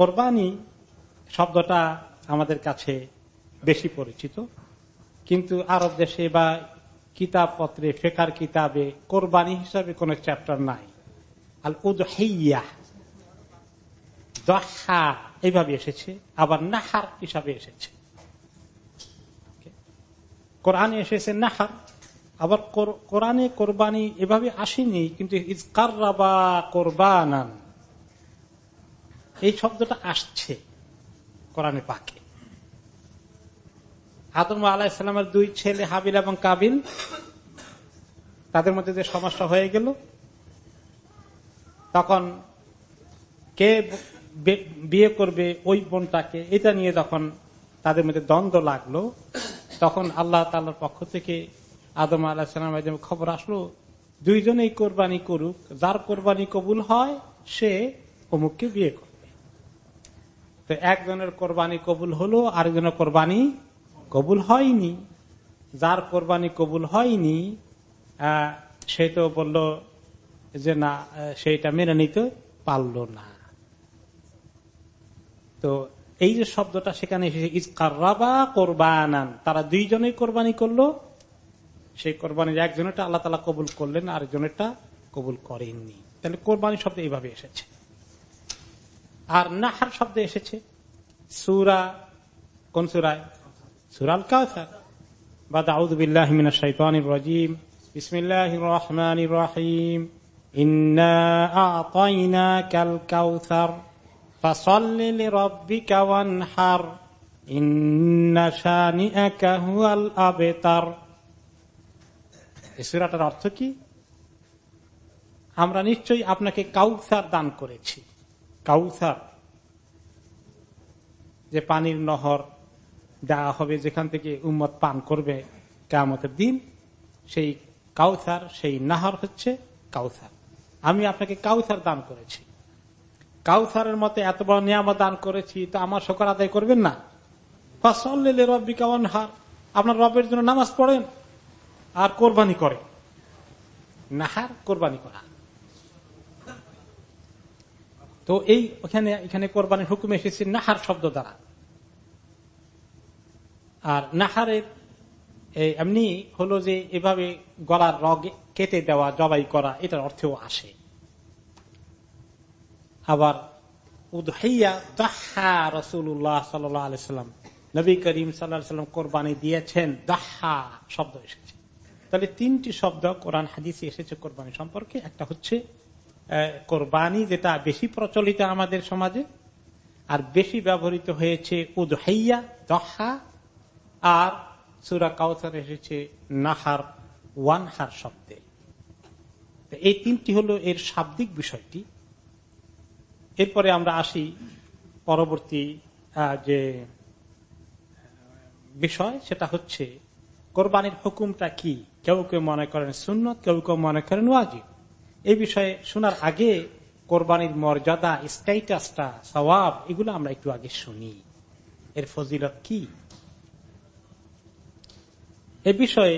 কোরবানি শব্দটা আমাদের কাছে বেশি পরিচিত। কিন্তু আরব দেশে বা কিতাব পত্রে ফেকার কিতাবে কোরবানি হিসাবে কোন চ্যাপ্টার নাই। আল উদহিয়া, দহা এইভাবে এসেছে, আবার নাহার হিসাবে এসেছে। কোরআনে এসেছে নাহার, আবার কোরআনে কোরবানি এভাবে আসেনি, কিন্তু ইজকারবা কোরবানান। এই শব্দটা আসছে কোরআনে পাকে। আদম আলাহিসামের দুই ছেলে হাবিল এবং কাবিল, তাদের মধ্যে যে সমস্যা হয়ে গেল, তখন কে বিয়ে করবে ওই বোনটাকে, এটা নিয়ে যখন তাদের মধ্যে দ্বন্দ্ব লাগল, তখন আল্লাহ তাল্লার পক্ষ থেকে আদম আলাহিসাম খবর আসলো, দুইজনেই কোরবানি করুক, যার কোরবানি কবুল হয়, সে অমুককে বিয়ে করবে। তো একজনের কোরবানি কবুল হলো, আরেকজনের কোরবানি কবুল হয়নি। যার কোরবানি কবুল হয়নি সে তো বলল যে না সেইটা মেনে নিতে পারল না। তো এই যে শব্দটা সেখানে এসেছে ইসকারবা কোরবানান তারা দুইজনেই কোরবানি করল। সেই কোরবানির একজনেরটা আল্লাহ তালা কবুল করলেন, আরেকজনেরটা কবুল করেননি। তাহলে কোরবানি শব্দ এইভাবে এসেছে। আর নাহার শব্দ এসেছে। সুরা, কোন সুরায়? সুরাল কাউসার বা দাউদ বিল্লাহ মিনা শাইতানির রাজিম। বিসমিল্লাহ রহমান রহিম। অর্থ কি? আমরা নিশ্চয়ই আপনাকে কাউসার দান করেছি। কাউসার যে পানির নহর দেওয়া হবে, যেখান থেকে উম্মত পান করবে কেমতের দিন, সেই কাউসার, সেই নাহর হচ্ছে কাউসার। আমি আপনাকে কাউসার দান করেছি। কাউসারের মতে এত বড় নিয়ামত দান করেছি, তো আমার শকর আদায় করবেন না? রব্বি কাওয়ান হার আপনার রবের জন্য নামাজ পড়েন আর কোরবানি করে নাহার, কোরবানি করা। তো এই ওখানে এখানে কোরবানির হুকুম এসেছে নাহার শব্দ দ্বারা। আর নাহারের এমনি হলো যে এভাবে গলার রগ কেটে দেওয়া, জবাই করা, এটার অর্থেও আসে। আবার উদহাইয়া দাহা রসুল্লাহ সাল্লাম, নবী করিম সাল্লাম কোরবানি দিয়েছেন, দাহা শব্দ এসেছে। তাহলে তিনটি শব্দ কোরআন হাদিসে এসেছে কোরবানি সম্পর্কে, একটা হচ্ছে কোরবানি যেটা বেশি প্রচলিত আমাদের সমাজে, আর বেশি ব্যবহৃত হয়েছে উদহাইয়া, দহা, আর সুরা কাউসার এসেছে নাহার, ওয়ানহার শব্দে। এই তিনটি হলো এর শাব্দিক বিষয়টি। এরপরে আমরা আসি পরবর্তী যে বিষয়, সেটা হচ্ছে কোরবানির হুকুমটা কি? কেউ কেউ মনে করেন শূন্য কেউ কেউ মনে করেন ওয়াজিব। এই বিষয়ে শোনার আগে কোরবানির মর্যাদা, স্ট্যাটাসটা সবাব এগুলো আমরা একটু আগে শুনি। এর ফজিলত কি? এ বিষয়ে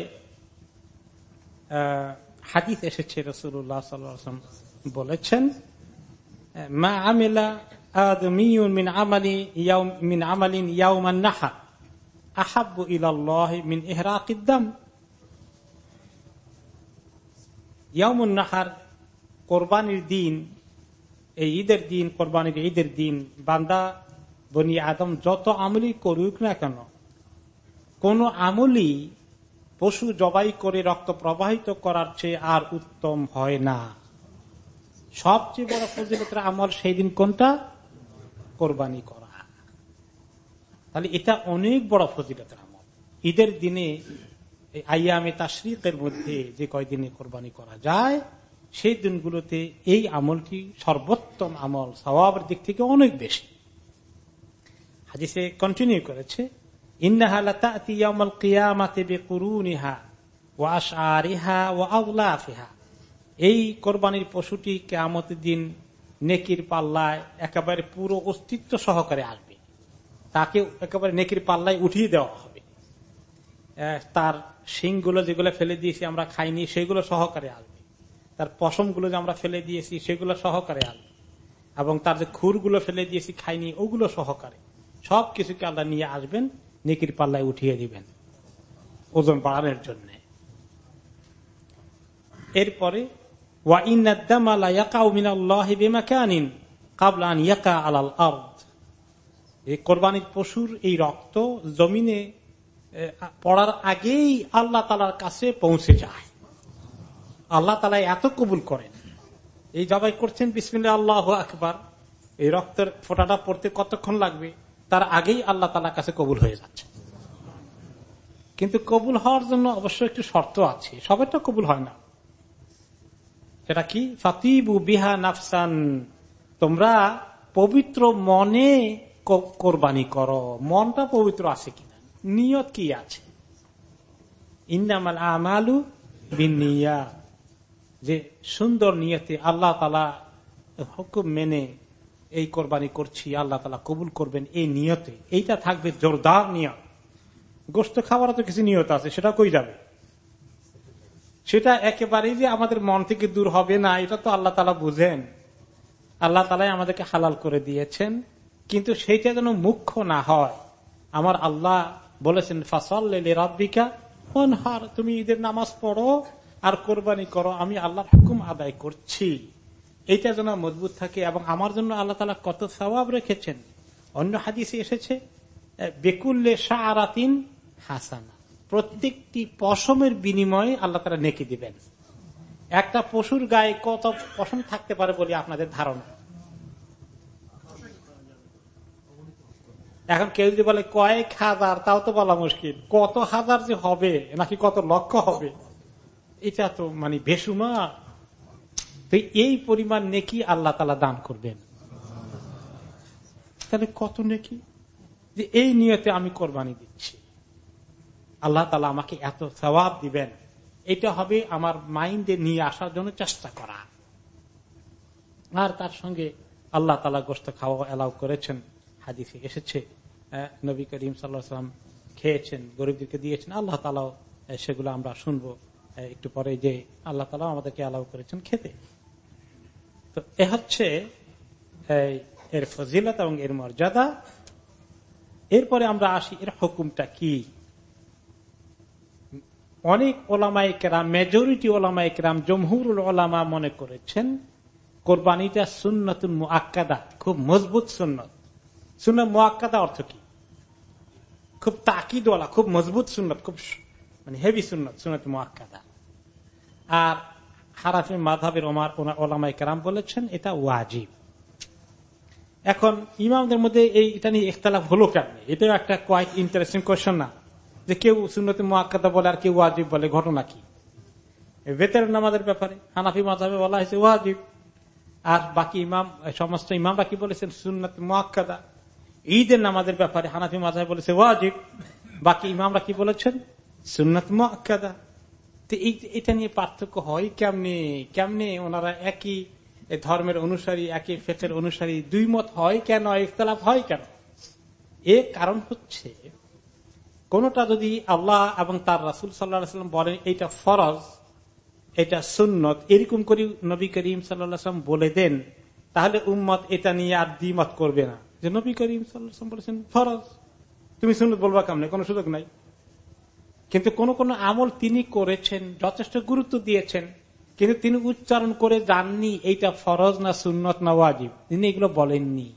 হাদিস এসেছে রসুল্লাহ সাল্লাম বলেছেন, মা আমিলা মিন আমালি মিন আমালিন নাহার কোরবানির দিন, এই ঈদের দিন, কোরবানির ঈদের দিন, বান্দা, বনি আদম যত আমলি করুক না কেন, কোন আমলি পশু জবাই করে রক্ত প্রবাহিত করার চেয়ে আর উত্তম হয় না। সবচেয়ে বড় ফজিলতের আমল সেই দিন কোনটা? কোরবানি করা। তাহলে এটা অনেক বড় ফজিলতের আমল। ঈদের দিনে আইয়ামে তাশরিকের মধ্যে যে কয়দিনে কোরবানি করা যায় সেই দিনগুলোতে এই আমলটি সর্বোত্তম আমল স্বভাবের দিক থেকে অনেক বেশি। হাদিসে কন্টিনিউ করেছে এই কোরবানির পশুটি কেমতের দিন নেকির পাল্লায় একেবারে পুরো অস্তিত্ব সহকারে আসবে। তাকে একেবারে নেকির পাল্লায় উঠিয়ে দেওয়া হবে। তার শিংগুলো যেগুলো ফেলে দিয়েছি আমরা খাইনি, সেগুলো সহকারে আসবে। তার পশমগুলো যে আমরা ফেলে দিয়েছি, সেগুলো সহকারে আসবে এবং তার যে খুরগুলো ফেলে দিয়েছি, খাইনি, ওগুলো সহকারে। সব কিছুকে আল্লাহ নিয়ে আসবেন, নেকির পাল্লায় উঠিয়ে দিবেন। ওজন বাড়ানোর জন্য। এরপরে কোরবানির পশুর এই রক্ত জমিনে পড়ার আগেই আল্লাহ তালার কাছে পৌঁছে যায়। আল্লাহ তালা এত কবুল করেন। এই জবাই করছেন বিসমিল্লা আল্লাহ আকবার। এই রক্তের ফোটাটা পড়তে কতক্ষণ লাগবে? তার আগেই আল্লাহ তালার কাছে কবুল হয়ে যাচ্ছে। কিন্তু কবুল হওয়ার জন্য অবশ্য একটু শর্ত আছে। সবেরটা কবুল হয় না। সেটা কি? ফাতিবু বিহা নাফসান। তোমরা পবিত্র মনে কোরবানি করো। মনটা পবিত্র আছে কিনা? নিয়ত কি আছে? ইন্দামাল আমালু বিনিয়া যে সুন্দর নিয়তে আল্লাহ তালা হুকুম মেনে এই কোরবানি করছি, আল্লাহ তালা কবুল করবেন এই নিয়তে। এইটা থাকবে জোরদার নিয়ত। গোস্ত খাওয়ার তো কিছু নিয়ত আছে, সেটা কই যাবে? সেটা একেবারেই যে আমাদের মন থেকে দূর হবে না, এটা তো আল্লাহ তালা বুঝেন। আল্লাহ তালাই আমাদেরকে হালাল করে দিয়েছেন, কিন্তু সেইটা যেন মুখ্য না হয়। আমার আল্লাহ বলেছেন ফাসল রাব্বিকা হার তুমি ঈদের নামাজ পড়ো আর কোরবানি করো, আমি আল্লাহর হুকুম আদায় করছি। এটা যেন মজবুত থাকে এবং আমার জন্য আল্লাহ তালা কত সবাব রেখেছেন। অন্য হাদিসে এসেছে বেকুল্লে শাহ হাসানা। প্রত্যেকটি পশমের বিনিময়ে আল্লাহ তারা নেকি দিবেন। একটা পশুর গায়ে কত পশম থাকতে পারে বলে আপনাদের ধারণা? এখন কেউ যদি বলে কয়েক হাজার, তাও তো বলা মুশকিল। কত হাজার যে হবে, নাকি কত লক্ষ হবে? এটা তো মানে বেসুমা তো এই পরিমাণ নেকি আল্লাহ তালা দান করবেন। তাহলে কত নেকি? যে এই নিয়তে আমি কোরবানি দিচ্ছি। আল্লাহ তালা আমাকে এত সবাব দিবেন। এটা হবে আমার মাইন্ডে নিয়ে আসার জন্য চেষ্টা করা। আর তার সঙ্গে আল্লাহ তালা গোস্ত খাওয়া এলাও করেছেন। হাদিসে এসেছে নবী করিম সাল্লাম খেয়েছেন, গরিবদেরকে দিয়েছেন, আল্লাহ তালাও সেগুলো আমরা শুনব। একটু পরে যে আল্লাহ তালা আমাদেরকে অ্যালাউ করেছেন খেতে। তো এ হচ্ছে এর ফজিলত এবং এর মর্যাদা। এরপরে আমরা আসি, এর হুকুমটা কি? অনেক ওলামাই কেরাম মেজরিটি ওলামাই কেরাম, জমহুরুল ওলামা মনে করেছেন, কোরবানিটা সুন্নতুন মুআক্কাদা, খুব মজবুত সুন্নত। সুন্নত মুআক্কাদা অর্থ কি? খুব তাকিদওয়ালা, খুব মজবুত সুন্নত, খুব মানে হেভি সুন্নত সুনত মুআক্কাদা আর হারাফি মাধাবের ওমার ওলামাই কেরাম বলেছেন, এটা ওয়াজিব। এখন ইমামদের মধ্যে এই, এটা নিয়ে ইখতলাফ হলো কেন এটাও একটা কোয়াইট ইন্টারেস্টিং কোয়েশন না। যে কেউ সুন্নতি মোয়াক্কাদা বলে আর কেউ ওয়াজিব বলে, ঘটনা কি? বেতের নামাজের ব্যাপারে হানাফি মাঝাবে বলা হয়েছে ওয়াজিব। আর বাকি ইমাম, সমস্ত ইমামরা কি বলেছেন? সুন্নত মোয়াক্কাদা। ঈদের নামাজের ব্যাপারে হানাফি মাঝাবে বলেছে ওয়াজিব। বাকি ইমামরা কি বলেছেন? সুন্নত মোয়াক্কাদা তো এটা নিয়ে পার্থক্য হয় কেমনে? কেমনে ওনারা একই ধর্মের অনুসারী, একই ফেকের অনুসারী, দুই মত হয় কেন, ইখতলাফ হয় কেন? এ কারণ হচ্ছে, কোনটা যদি আল্লাহ এবং তার রাসুল সাল্লাম বলেন এইটা ফরজ, এটা সুন্নত, এরকম করে নবী করিম সাল্লাম বলে দেন, তাহলে উম্মত এটা নিয়ে আর দ্বিমত করবে না। যে নবী করিম সাল্লাম বলেছেন ফরজ। তুমি সুন্নত বলবা কেমন? কোনো সুযোগ নাই। কিন্তু কোন কোন আমল তিনি করেছেন, যথেষ্ট গুরুত্ব দিয়েছেন, কিন্তু তিনি উচ্চারণ করে জাননি এইটা ফরজ না সুন্নত না ওয়াজিব? তিনি এগুলো বলেননি।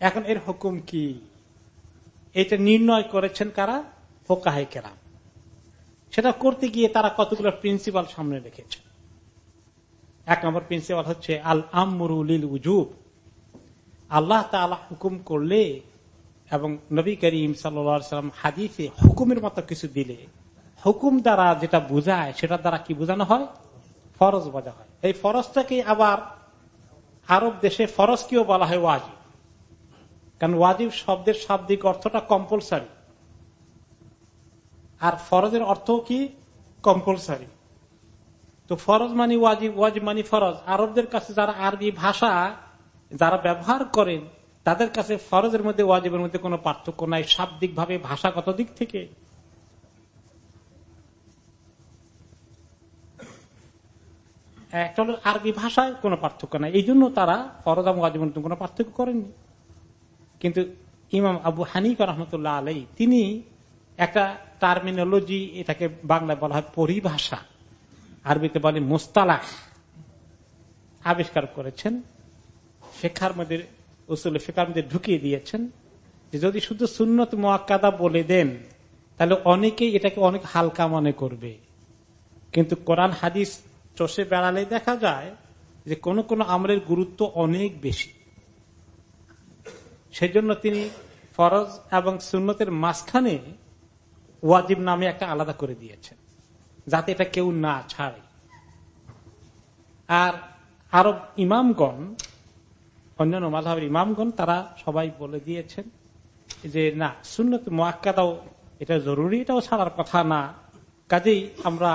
এখন এর হুকুম কি? এটা নির্ণয় করেছেন কারা? ফোকাহে কেরাম। সেটা করতে গিয়ে তারা কতগুলো প্রিন্সিপাল সামনে রেখেছে। এক নম্বর প্রিন্সিপাল হচ্ছে আল আমরুল উজুব আল্লাহ তালা হুকুম করলে এবং নবী করিম সাল্লাম হাদিসে হুকুমের মতো কিছু দিলে, হুকুম দ্বারা যেটা বোঝায়, সেটা দ্বারা কি বোঝানো হয়? ফরজ বোঝা হয়। এই ফরজটাকে আবার আরব দেশে ফরজ কেও বলা হয় ওয়াজিব। কারণ ওয়াজিব শব্দের শাব্দিক অর্থটা কম্পালসারি আর ফরজের অর্থ কি? কম্পালসারি তো ফরজ মানি ওয়াজিব ওয়াজিব মানি ফরজ। আরবদের কাছে যারা আরবি ভাষা, যারা ব্যবহার করেন তাদের কাছে ফরজের মধ্যে, ওয়াজিবের মধ্যে কোনো পার্থক্য নাই শাব্দিক ভাবে ভাষাগত দিক থেকে। একটা হলো আরবি ভাষায় কোনো পার্থক্য নাই। এই জন্য তারা ফরজ এবং মধ্যে কোনো পার্থক্য করেননি। কিন্তু ইমাম আবু হানিফ রহমতুল্লাহ আলাই তিনি একটা টার্মিনোলজি, এটাকে বাংলায় বলা হয় পরিভাষা, আরবিতে বলে মোস্তালাহ, আবিষ্কার করেছেন। শেখার মধ্যে উসুল মধ্যে ঢুকিয়ে দিয়েছেন যে যদি শুধু সুন্নত মোয়াক্কাদা বলে দেন, তাহলে অনেকেই এটাকে অনেক হালকা মনে করবে। কিন্তু কোরআন হাদিস চষে বেড়ালে দেখা যায় যে কোন কোন আমলের গুরুত্ব অনেক বেশি। সেজন্য তিনি ফরজ এবং সুন্নতের মাঝখানে ওয়াজিব নামে একটা আলাদা করে দিয়েছেন, যাতে এটা কেউ না ছাড়ে। আর আরব ইমামগণ অন্যান্য মাধাবের ইমামগণ, তারা সবাই বলে দিয়েছেন যে, না, সুন্নত মোয়াক্কাদাও এটা জরুরি, এটাও ছাড়ার কথা না। কাজেই আমরা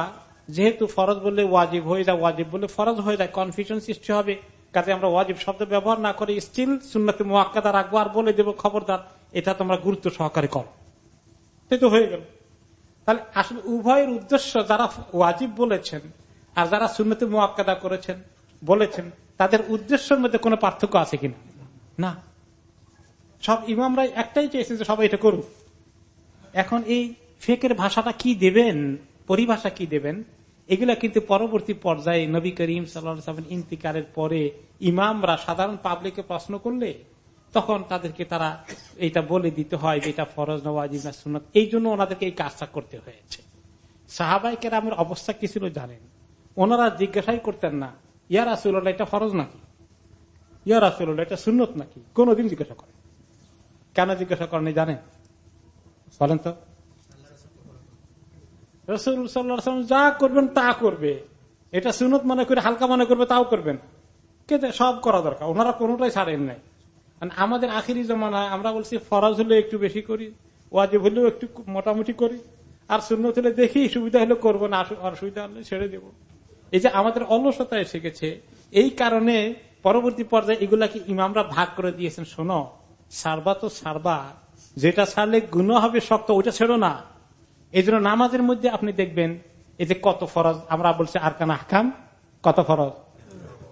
যেহেতু ফরজ বললে ওয়াজিব হয়ে যায়, ওয়াজিব বললে ফরজ হয়ে যায় কনফিউশন সৃষ্টি হবে। কাজে আমরা ওয়াজিব শব্দ ব্যবহার না করে স্টিল সুন্নতে মোয়াক্কাদা রাখব আর বলে দেবো, খবরদার, এটা তোমরা গুরুত্ব সহকারে করো। তো হয়ে গেল। তাহলে আসলে উভয়ের উদ্দেশ্য যারা ওয়াজিব বলেছেন আর যারা সুন্নতে মোয়াক্কাদা করেছেন, বলেছেন তাদের উদ্দেশ্যের মধ্যে কোনো পার্থক্য আছে কিনা? না। সব ইমামরাই একটাই চেয়েছেন যে সবাই এটা করুক। এখন এই ফেকের ভাষাটা কি দেবেন, পরিভাষা কি দেবেন, এগুলা কিন্তু পরবর্তী পর্যায়ে নবী করিম সাল্লাম ইন্তিকারের পরে ইমামরা সাধারণ পাবলিকে প্রশ্ন করলে তখন তাদেরকে তারা এটা বলে দিতে হয় যে এটা ফরজ নওয়াজিব সুনত এই জন্য ওনাদেরকে এই কাজটা করতে হয়েছে। সাহাবাই কেরামের অবস্থা কি ছিল জানেন? ওনারা জিজ্ঞাসাই করতেন না ইয়ার আসুল্লাহ এটা ফরজ নাকি? ইয়ার আসুল্লাহ এটা সুন্নত নাকি? কোনদিন জিজ্ঞাসা করেন। কেন জিজ্ঞাসা করেন জানেন? বলেন তো। রসুল সাল্লাম যা করবেন তা করবে। এটা সুনত মনে করে, হালকা মনে করবে, তাও করবেন। কিন্তু সব করা দরকার, ওনারা কোনোটাই ছাড়েন নাই। আমাদের আখিরি জমানায় আমরা বলছি, ফরজ হলে একটু বেশি করি, ওয়াজিব হলেও একটু মোটামুটি করি, আর শূন্য হলে দেখি সুবিধা হলে করব না অসুবিধা হলে ছেড়ে দেব। এই যে আমাদের অলসতা এসে গেছে, এই কারণে পরবর্তী পর্যায়ে এগুলাকে ইমামরা ভাগ করে দিয়েছেন। শোনো, সারবা তো সারবা। যেটা সারলে গুণ হবে শক্ত, ওইটা ছেড়ো না। এই নামাজের মধ্যে আপনি দেখবেন, এই যে কত ফরজ, আমরা বলছি আর কান আহকাম, কত ফরজ?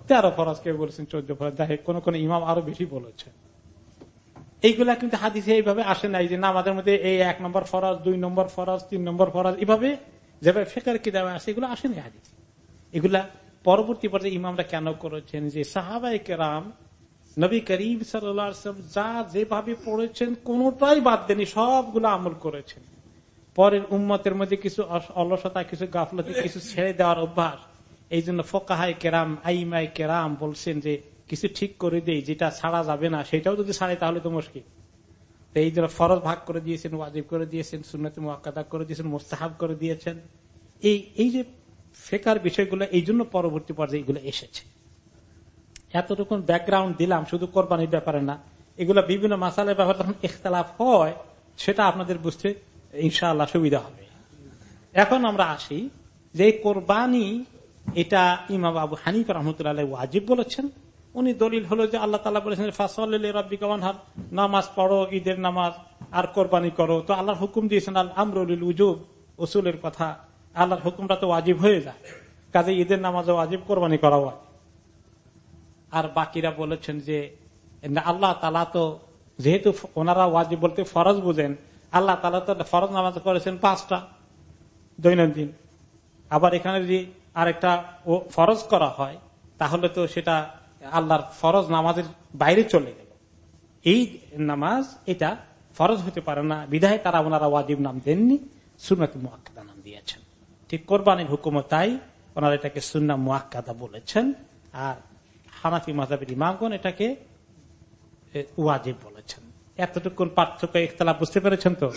তেরো ফরজ, কেউ বলেছেন চোদ্দ ফরজ। দেখে কোন কোন ইমাম আরও বেশি বলেছে এইগুলা কিন্তু হাদিসে এইভাবে আসে নাই যে নামাজের মধ্যে এই এক নম্বর ফরজ, দুই নম্বর ফরজ, তিন নম্বর ফরজ এইভাবে যেভাবে ফেকার কি দেওয়া আসে, এগুলো আসেনি হাদিস। এগুলা পরবর্তী পর্যায়ে ইমামরা কেন করেছেন? যে সাহাবাই কেরাম, নবী করিম সাল্লাম যা যেভাবে পড়েছেন, কোনটাই বাদ দেনি সবগুলো আমল করেছেন। পরের উম্মতের মধ্যে কিছু অলসতা, কিছু গাফলতি, কিছু ছেড়ে দেওয়ার অভ্যাস। এই জন্য ফোকাহাই কেরাম আইমাই কেরাম বলছেন যে, কিছু ঠিক করে দেই, যেটা ছাড়া যাবে না, সেটাও যদি ছাড়ে, তাহলে তো মুশকিল। এই জন্য ফরজ ভাগ করে দিয়েছেন, ওয়াজিব করে দিয়েছেন, সুন্নত মোয়াক্কাদা করে দিয়েছেন, মোস্তাহাব করে দিয়েছেন। এই এই যে ফেকার বিষয়গুলো, এই জন্য পরবর্তী পর্যায়ে এগুলো এসেছে। এতটুকু ব্যাকগ্রাউন্ড দিলাম, শুধু কোরবানির ব্যাপারে না। এগুলো বিভিন্ন মাসালের ব্যাপারে যখন ইখতলাফ হয়, সেটা আপনাদের বুঝতে ইনশাআল্লাহ সুবিধা হবে। এখন আমরা আসি যে কোরবানি, এটা ইমাম আবু হানিফ রহমতুল্লাহ ওয়াজিব বলেছেন। উনি দলিল হলো যে আল্লাহ তালা বলেছেন কামানহার নামাজ পড়ো, ঈদের নামাজ, আর কোরবানি করো। তো আল্লাহর হুকুম দিয়েছেন আল আমরুল উজুব ওসুলের কথা আল্লাহর হুকুমটা তো ওয়াজিব হয়ে যায়। কাজে ঈদের নামাজও ওয়াজিব, কোরবানি করা হয় আর বাকিরা বলেছেন যে আল্লাহ তালা তো যেহেতু ওনারা ওয়াজিব বলতে ফরজ বুঝেন, আল্লাহ তালা তো ফরজ নামাজ করেছেন পাঁচটা দৈনন্দিন। আবার এখানে যদি আরেকটা ও, ফরজ করা হয়, তাহলে তো সেটা আল্লাহর ফরজ নামাজের বাইরে চলে গেল। এই নামাজ, এটা ফরজ হতে পারে না। বিধায় তারা ওনারা ওয়াজিব নাম দেননি। সুনাত মুআক্কাদা নাম দিয়েছেন। ঠিক কোরবানির হুকুমত তাই ওনারা এটাকে সুন্না মুআক্কাদা বলেছেন। আর হানাফি মাজাবের ইমামগণ এটাকে ওয়াজিব বলেছেন। এতটুকুন পার্থক্য, ইখতলাফ বুঝতে পেরেছেন তো?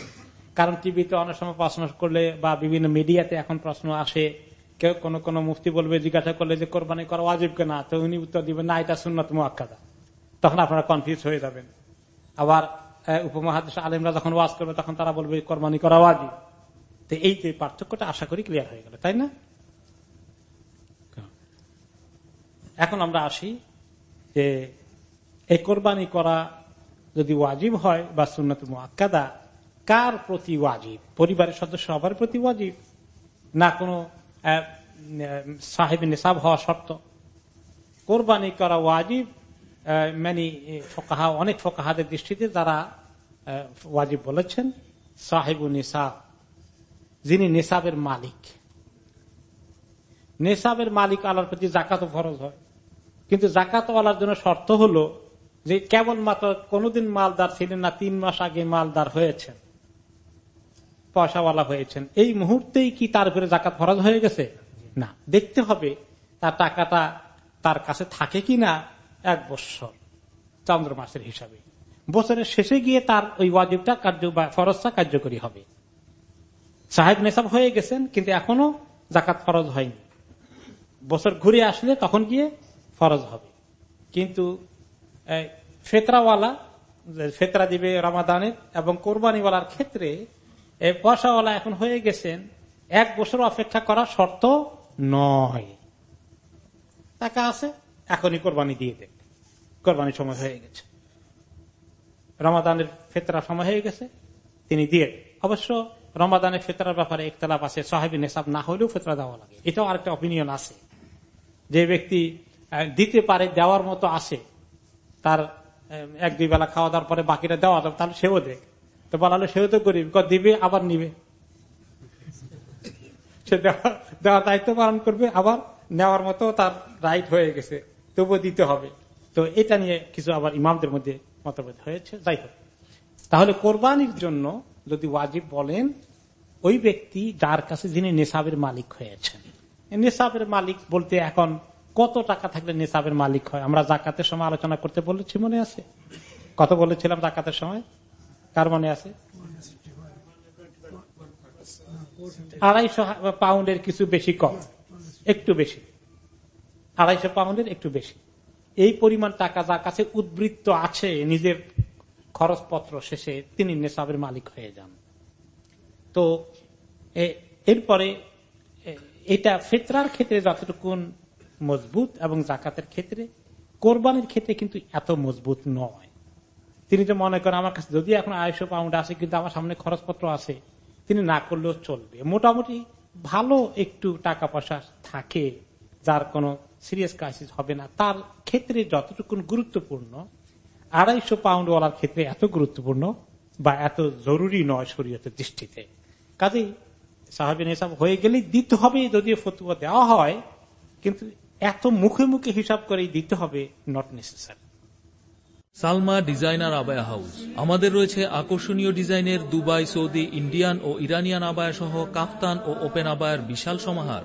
কারণ টিভিতে অনেক সময় প্রশ্ন করলে বা বিভিন্ন মিডিয়াতে এখন প্রশ্ন আসে, কেউ কোন কোন মুফতি বলবে, জিজ্ঞাসা করলে যে কোরবানি করা ওয়াজিব কেনা, তো উনি উত্তর দিবেন, না, এটা সুন্নত মুআক্কাদা। তখন আপনারা কনফিউজ হয়ে যাবেন। আবার উপমহাদেশ আলিমরা যখন ওয়াজ করবে, তখন তারা বলবে, কোরবানি করা ওয়াজিব। তো এই যে পার্থক্যটা আশা করি ক্লিয়ার হয়ে গেল, তাই না? এখন আমরা আসি যে এই কোরবানি করা যদি ওয়াজিব হয় বা সুন্নত মুআক্কাদা, কার প্রতি ওয়াজিব? পরিবারের সদস্য সবার প্রতি ওয়াজিব? না কোনো সাহেব নিসাব হওয়া শর্ত? কোরবানি করা ওয়াজিব? মানে ফোকাহা, অনেক ফোকাহাদের দৃষ্টিতে তারা ওয়াজিব বলেছেন সাহেব নিসাব যিনি নিসাবের মালিক। নেশাবের মালিক আলার প্রতি জাকাত ফরজ হয়। কিন্তু জাকাত আলার জন্য শর্ত হলো যে কেবলমাত্র কোনদিন মালদার ছিলেন না, তিন মাস আগে মালদার হয়েছেন। পয়সাওয়ালা হয়েছেন। এই মুহূর্তেই কি তার উপরে জাকাত ফরজ হয়ে গেছে? না। দেখতে হবে তার টাকাটা তার কাছে থাকে কি না এক বছর, চন্দ্র মাসের হিসাবে। বছরের শেষে গিয়ে তার ওই ওয়াজিবটা কার্য ফরজটা কার্যকরী হবে। সাহেব নেশাব হয়ে গেছেন, কিন্তু এখনও জাকাত ফরজ হয়নি। বছর ঘুরে আসলে তখন গিয়ে ফরজ হবে। কিন্তু ফেতরাওয়ালা ফেতরা দিবে রমাদানের এবং কোরবানিওয়ালার ক্ষেত্রে পয়সাওয়ালা এখন হয়ে গেছেন, এক বছর অপেক্ষা করা শর্ত নয়। টাকা আছে, এখনই কোরবানি দিয়ে দেন। কোরবানির সময় হয়ে গেছে। রমাদানের ফেতরা সময় হয়ে গেছে, তিনি দিয়ে অবশ্য রমাদানের ফেতরার ব্যাপারে একতলাপ আছে, সাহেবী নেশাব না হলেও ফেতরা দেওয়া লাগে। এটাও আরেকটা অপিনিয়ন আছে। যে ব্যক্তি দিতে পারে, দেওয়ার মতো আসে, তার এক দুই বেলা খাওয়া দাওয়ার পরে বাকিটা দেওয়া যাবে, তাহলে সেও দেখ। তো বলালে সেও তো গরিব দিবে, আবার নিবে। সে দেওয়ার দায়িত্ব পালন করবে, আবার নেওয়ার মতো তার রাইট হয়ে গেছে, তবুও দিতে হবে। তো এটা নিয়ে কিছু আবার ইমামদের মধ্যে মতভেদ হয়েছে। যাই হোক। তাহলে কোরবানির জন্য যদি ওয়াজিব বলেন, ওই ব্যক্তি যার কাছে যিনি নেশাবের মালিক হয়েছেন। নেশাবের মালিক বলতে এখন কত টাকা থাকলে নেশাবের মালিক হয়? আমরা জাকাতের সময় আলোচনা করতে বলেছি, মনে আছে? কত বলেছিলাম জাকাতের সময়? কার মনে আছে? আড়াইশো পাউন্ডের কিছু বেশি কম, একটু বেশি। আড়াইশো পাউন্ডের একটু বেশি। এই পরিমাণ টাকা যার কাছে উদ্বৃত্ত আছে, নিজের খরচপত্র শেষে তিনি নেশাবের মালিক হয়ে যান। তো এরপরে এটা ফেতরার ক্ষেত্রে যতটুকুন মজবুত এবং জাকাতের ক্ষেত্রে, কোরবানির ক্ষেত্রে কিন্তু এত মজবুত নয়। তিনি তো মনে করেন, আমার কাছে যদি এখন আড়াইশো পাউন্ড আছে কিন্তু আমার সামনে খরচপত্র আছে, তিনি না করলেও চলবে। মোটামুটি ভালো একটু টাকা পয়সা থাকে, যার কোনো সিরিয়াস ক্রাইসিস হবে না। তার ক্ষেত্রে যতটুকুন গুরুত্বপূর্ণ আড়াইশো পাউন্ড ওয়ালার ক্ষেত্রে এত গুরুত্বপূর্ণ বা এত জরুরি নয় শরীয়তের দৃষ্টিতে। কাজেই সাহাবিন হিসাব হয়ে গেলেই দিতে হবে যদিও ফতুয়া দেওয়া হয়, কিন্তু এত মুখে মুখে হিসাব করেই দিতে হবে নট নেসেসারি সালমা ডিজাইনার আবায়া হাউস। আমাদের রয়েছে আকর্ষণীয় ডিজাইনের দুবাই, সৌদি, ইন্ডিয়ান ও ইরানিয়ান আবায়া সহ কাফতান ও ওপেন আবায়ার বিশাল সমাহার।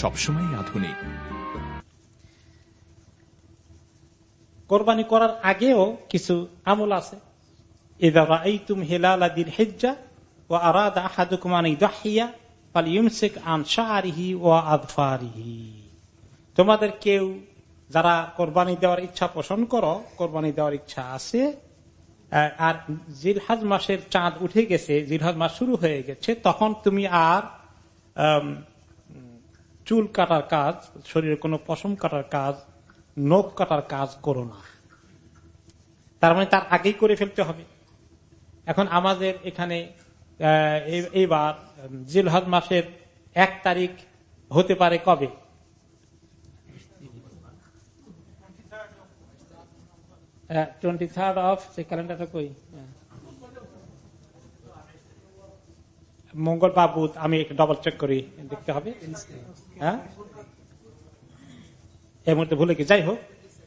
সবসময় আধুনিক। কোরবানি করার আগেও কিছু আমল আছে। তোমাদের কেউ যারা কোরবানি দেওয়ার ইচ্ছা পোষণ করো, কোরবানি দেওয়ার ইচ্ছা আছে আর জিলহাজ মাসের চাঁদ উঠে গেছে, জিলহাজ মাস শুরু হয়ে গেছে, তখন তুমি আর চুল কাটার কাজ, শরীরে কোনো পশম কাটার কাজ, নখ কাটার কাজ করো না। তার মানে তার আগেই করে ফেলতে হবে। এখন আমাদের এখানে এইবার, জিলহজ মাসের এক তারিখ হতে পারে কবে? টোয়েন্টি থার্ড অফ সেই ক্যালেন্ডারটা কই? মঙ্গল বা বুধ আমি ডবল চেক করি, দেখতে হবে। হ্যাঁ? এর মধ্যে ভুলে কি যাই হোক,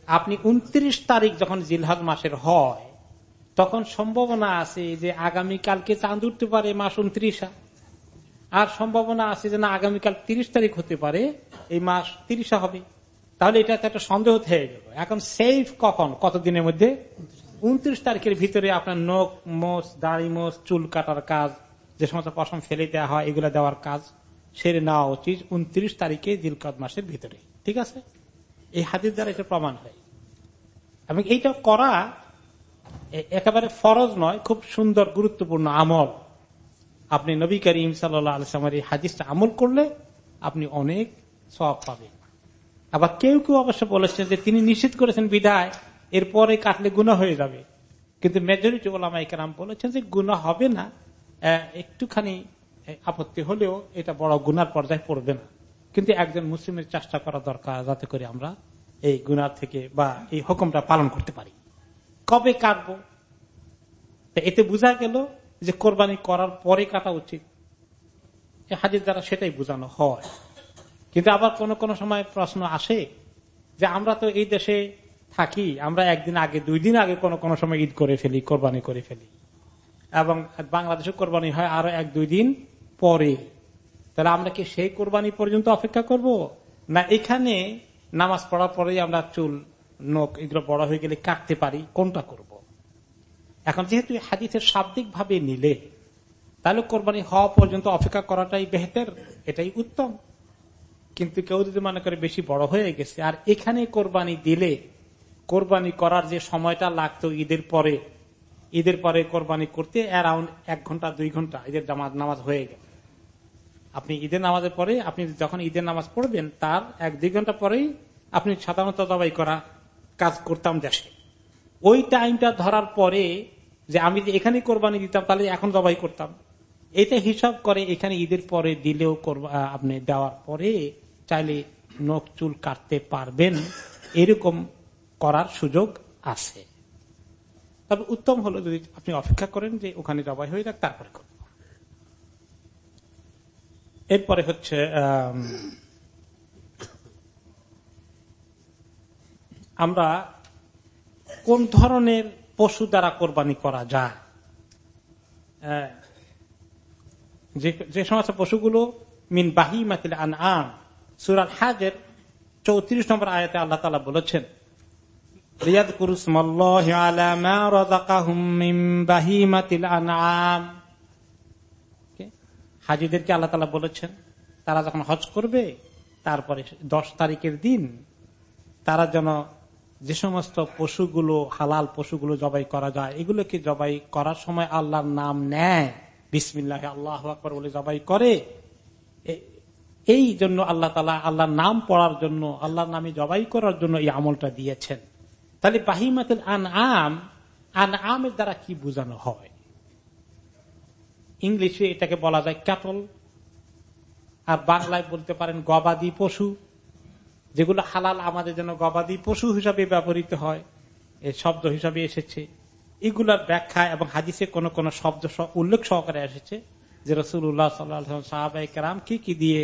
আপনি উনত্রিশ তারিখ যখন জিলহাজ মাসের হয়, তখন সম্ভাবনা আছে যে আগামীকালকে চাঁদ উঠতে পারে মাস উনত্রিশা। আর সম্ভাবনা আছে যে না, আগামীকাল তিরিশ তারিখ হতে পারে, এই মাস তিরিশা হবে। তাহলে এটা তো একটা সন্দেহ থেকে গেল। এখন সেফ কখন? কতদিনের মধ্যে? উনত্রিশ তারিখের ভিতরে আপনার নখ, মোষ, দাড়ি মোষ, চুল কাটার কাজ যে সমস্ত পশম ফেলে দেওয়া হয়, এগুলো দেওয়ার কাজ সেরে নেওয়া উচিত উনত্রিশ তারিখে দিলকাত মাসের ভিতরে। ঠিক আছে? এই হাতির দ্বারা এটা প্রমাণ হয়। এবং এইটা করা একেবারে ফরজ নয়, খুব সুন্দর, গুরুত্বপূর্ণ আমল। আপনি নবী করিম সাল্লামের এই হাদিসটা আমল করলে আপনি অনেক সব পাবেন। আবার কেউ কেউ অবশ্য বলেছেন যে তিনি নিশ্চিত করেছেন বিদায়, এরপরে কাটলে গুণা হয়ে যাবে। কিন্তু মেজরিটি ওলামাইকার বলেছেন যে গুণা হবে না। একটুখানি আপত্তি হলেও এটা বড় গুনার পর্যায়ে পড়বে না। কিন্তু একজন মুসলিমের চেষ্টা করা দরকার যাতে করে আমরা এই গুনার থেকে বা এই হুকুমটা পালন করতে পারি। কবে কাটবো? এতে বোঝা গেল যে কোরবানি করার পরে কাটা উচিত। হাজির দ্বারা সেটাই বোঝানো হয়। কিন্তু আবার কোন কোন সময় প্রশ্ন আসে যে আমরা তো এই দেশে থাকি, আমরা একদিন আগে, দুই দিন আগে কোনো কোনো সময় ঈদ করে ফেলি, কোরবানি করে ফেলি। এবং বাংলাদেশে কোরবানি হয় আরও এক, দুই দিন পরে। তাহলে আমরা কি সেই কোরবানি পর্যন্ত অপেক্ষা করব? না, এখানে নামাজ পড়ার পরেই আমরা চুল, নখ এগুলো বড় হয়ে গেলে কাটতে পারি, কোনটা করব। এখন যেহেতু হাদিসের শাব্দিক ভাবে নিলে, তাহলে কোরবানি হওয়া পর্যন্ত অপেক্ষা করাটাই বেহতের, এটাই উত্তম। কিন্তু কেউ যদি মনে করে বেশি বড় হয়ে গেছে, আর এখানে কোরবানি দিলে, কোরবানি করার যে সময়টা লাগতো ঈদের পরে ঈদের পরে কোরবানি করতে অ্যারাউন্ড এক ঘণ্টা, দুই ঘণ্টা ঈদের নামাজ হয়ে গেল। আপনি ঈদের নামাজের পরে আপনি যখন ঈদের নামাজ পড়বেন, তার এক, দুই ঘণ্টা পরেই আপনি সাধারণত জবাই করা কাজ করতাম দেশে। ওই টাইমটা ধরার পরে যে আমি যে এখানে কোরবানি দিতাম, তাহলে এখন জবাই করতাম। এটা হিসাব করে এখানে ঈদের পরে দিলেও আপনি দেওয়ার পরে চাইলে নখ চুল কাটতে পারবেন। এরকম করার সুযোগ আছে। তবে উত্তম হলো যদি আপনি অপেক্ষা করেন যে ওখানে জবাই হয়ে যাক, তারপরে করব। এরপরে হচ্ছে আমরা কোন ধরনের পশু দ্বারা কোরবানি করা যায়? যে সমস্ত পশুগুলো, মিন বাহি মাতিল আন আম সুরাল হাজের চৌত্রিশ নম্বর আয়াতে আল্লাহ তালা বলেছেন হাজিদেরকে আল্লাহ তালা বলেছেন, তারা যখন হজ করবে, তারপরে দশ তারিখের দিন তারা যেন যে সমস্ত পশুগুলো, হালাল পশুগুলো জবাই করা যায়, এগুলোকে জবাই করার সময় আল্লাহর নাম নেয়। বিসমিল্লাহ, আল্লাহ আকবর বলে জবাই করে। এই জন্য আল্লাহ তালা আল্লাহর নাম পড়ার জন্য, আল্লাহর নামে জবাই করার জন্য এই আমলটা দিয়েছেন। তাহলে বাহিমাতুল আন আম আন আমের দ্বারা কি বোঝানো হয়? ইংলিশে এটাকে বলা যায় ক্যাটল আর বাংলায় বলতে পারেন গবাদি পশু, যেগুলো হালাল আমাদের জন্য গবাদি পশু হিসাবে ব্যবহৃত হয় এই শব্দ হিসাবে এসেছে। এগুলার ব্যাখ্যা এবং হাদিসে কোন কোন শব্দ উল্লেখ সহকারে এসেছে যে রসুল্লাহ সাল্লাহ সাহাবাই কারাম কি কি দিয়ে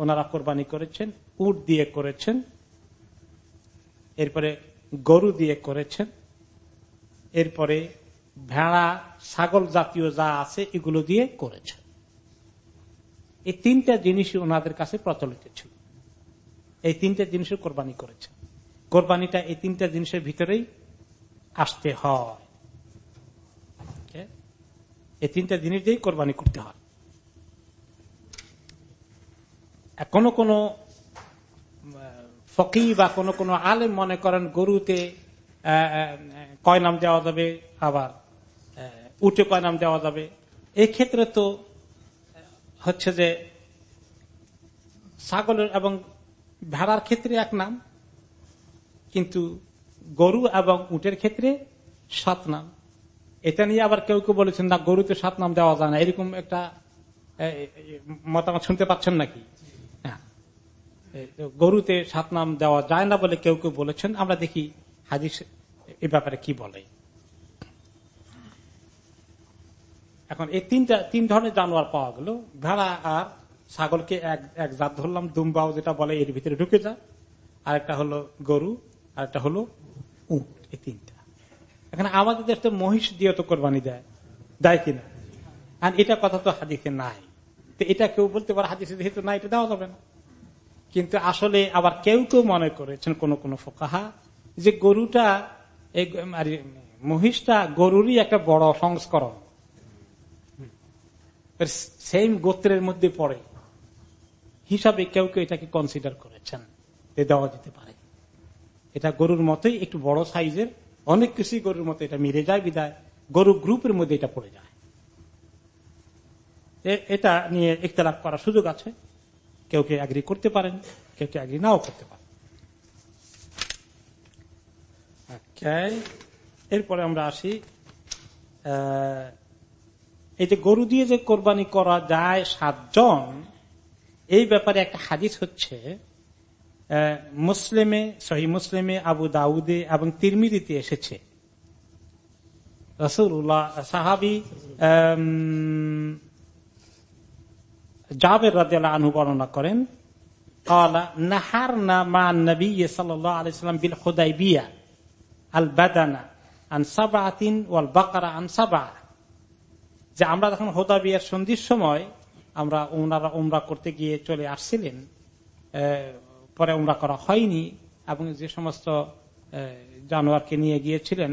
ওনারা কোরবানি করেছেন, উট দিয়ে করেছেন। এরপরে গরু দিয়ে করেছেন। এরপরে ভেড়া, ছাগল জাতীয় যা আছে, এগুলো দিয়ে করেছেন। এই তিনটা জিনিসই ওনাদের কাছে প্রচলিত ছিল। এই তিনটা জিনিসের কোরবানি করেছে কোরবানিটা এই তিনটা জিনিসের ভিতরেই আসতে হয়। এই তিনটা জিনিস দিয়েই কোরবানি করতে হয়। কোনো কোন ফকি বা কোন কোনো আলেম মনে করেন গরুতে কয় নাম দেওয়া যাবে, আবার উঠে কয় নাম দেওয়া যাবে। ক্ষেত্রে তো হচ্ছে যে, ছাগলের এবং ভেড়ার ক্ষেত্রে এক নাম, কিন্তু গরু এবং উটের ক্ষেত্রে সাত নাম। এটা নিয়ে আবার কেউ কেউ বলেছেন, না, গরুতে সাত নাম দেওয়া যায় না। এরকম একটা মতামত শুনতে পাচ্ছেন নাকি। গরুতে সাত নাম দেওয়া যায় না বলে কেউ কেউ বলেছেন। আমরা দেখি হাদিস এ ব্যাপারে কি বলে। এখন এই তিনটা, তিন ধরনের জানোয়ার পাওয়া গেল। ভেড়া আর ছাগলকে এক এক জাত ধরলাম, দুম্বাও যেটা বলে এর ভিতরে ঢুকে যায়। আরেকটা হলো গরু আর একটা হলো উট, এই তিনটা। এখানে আমাদের দেশ তো মহিষ দিয়ে তো কোরবানি দেয় দেয় কিনা? আর এটা কথা তো হাদিসে নাই। তো এটা কেউ বলতে পারে, হাদিসে যেহেতু না এটা দেওয়া যাবে না। কিন্তু আসলে আবার কেউ কেউ মনে করেছেন কোন কোন ফোকাহা যে গরুটা মহিষটা গরুরই একটা বড় সংস্করণ। সেম গোত্রের মধ্যে পড়ে। হিসাবে কেউ কেউ এটাকে কনসিডার করেছেন দেওয়া যেতে পারে। এটা গরুর মতোই একটু বড় সাইজের, অনেক কিছুই গরুর মতো এটা মিলে যায় বিদায়, গরু গ্রুপের মধ্যে এটা পড়ে যায়। এটা নিয়ে ইখতলাফ করার সুযোগ আছে। কেউ কে অ্যাগ্রি করতে পারেন? কেউ কে অ্যাগ্রি নাও করতে পারেন? এরপরে আমরা আসি এই যে গরু দিয়ে যে কোরবানি করা যায় সাতজন, এই ব্যাপারে একটা হাদিস হচ্ছে মুসলিমে, সহি মুসলিমে, আবু দাউদে এবং তিরমিদিতে এসেছে। রসুল্লাহ সাহাবি জাবের রাজিয়াল আনহু বর্ণনা করেন নাহার না মা নবী সাল্লাম বিল খোদাই বিয়া আল বাদানা আন সাবাতিন ওয়াল বাকারা আন সাবা যে আমরা যখন হোদা বিয়ার সন্ধির সময় আমরা ওনারা উমরা করতে গিয়ে চলে আসছিলেন পরে উমরা করা হয়নি এবং যে সমস্ত জানোয়ারকে নিয়ে গিয়েছিলেন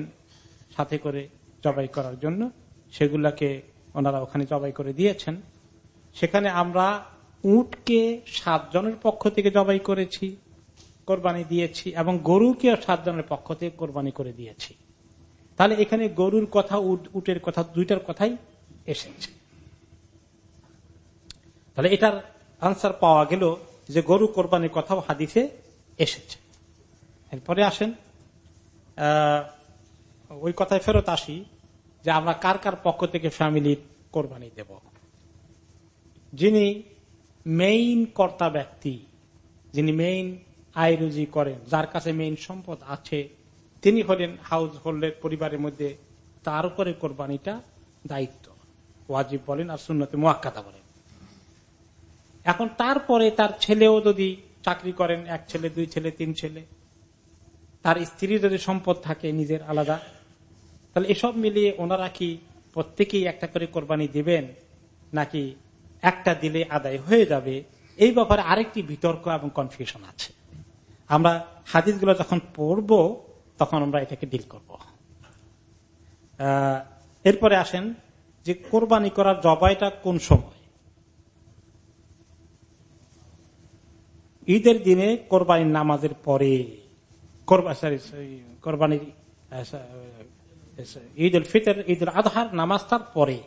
সাথে করে জবাই করার জন্য, সেগুলাকে ওনারা ওখানে জবাই করে দিয়েছেন। সেখানে আমরা উটকে সাতজনের পক্ষ থেকে জবাই করেছি, কোরবানি দিয়েছি, এবং গরুকে সাতজনের পক্ষ থেকে কোরবানি করে দিয়েছি। তাহলে এখানে গরুর কথা উটের কথা, দুইটার কথাই এসেছে। তাহলে এটার আনসার পাওয়া গেল যে গরু কোরবানির কথাও হাদিসে এসেছে। এরপরে আসেন ওই কথায় ফেরত আসি যে আমরা কার কার পক্ষ থেকে ফ্যামিলির কোরবানি দেব। যিনি মেইন কর্তা ব্যক্তি, যিনি মেইন আয় রুজি করেন, যার কাছে মেইন সম্পদ আছে, তিনি হলেন হাউস হোল্ডের পরিবারের মধ্যে তার উপরে কোরবানিটা দায়িত্ব। ওয়াজিব বলেন আর শূন্যতে মোয়াক্কাতা বলেন। এখন তারপরে তার ছেলেও যদি চাকরি করেন, এক ছেলে, দুই ছেলে, তিন ছেলে, তার স্ত্রীর যদি সম্পদ থাকে নিজের আলাদা, তাহলে এসব মিলিয়ে ওনারা কি প্রত্যেকেই একটা করে কোরবানি দিবেন, নাকি একটা দিলে আদায় হয়ে যাবে। এই ব্যাপারে আরেকটি বিতর্ক এবং কনফিউশন আছে। আমরা হাদিসগুলো যখন পড়ব, তখন আমরা এটাকে ডিল করব। এরপরে আসেন যে কোরবানি করার জবাইটা কোন সময়? ঈদের দিনে কোরবানির নামাজের পরে কোরবানির ঈদ উল ফিতর ঈদ উল নামাজ তার পরে।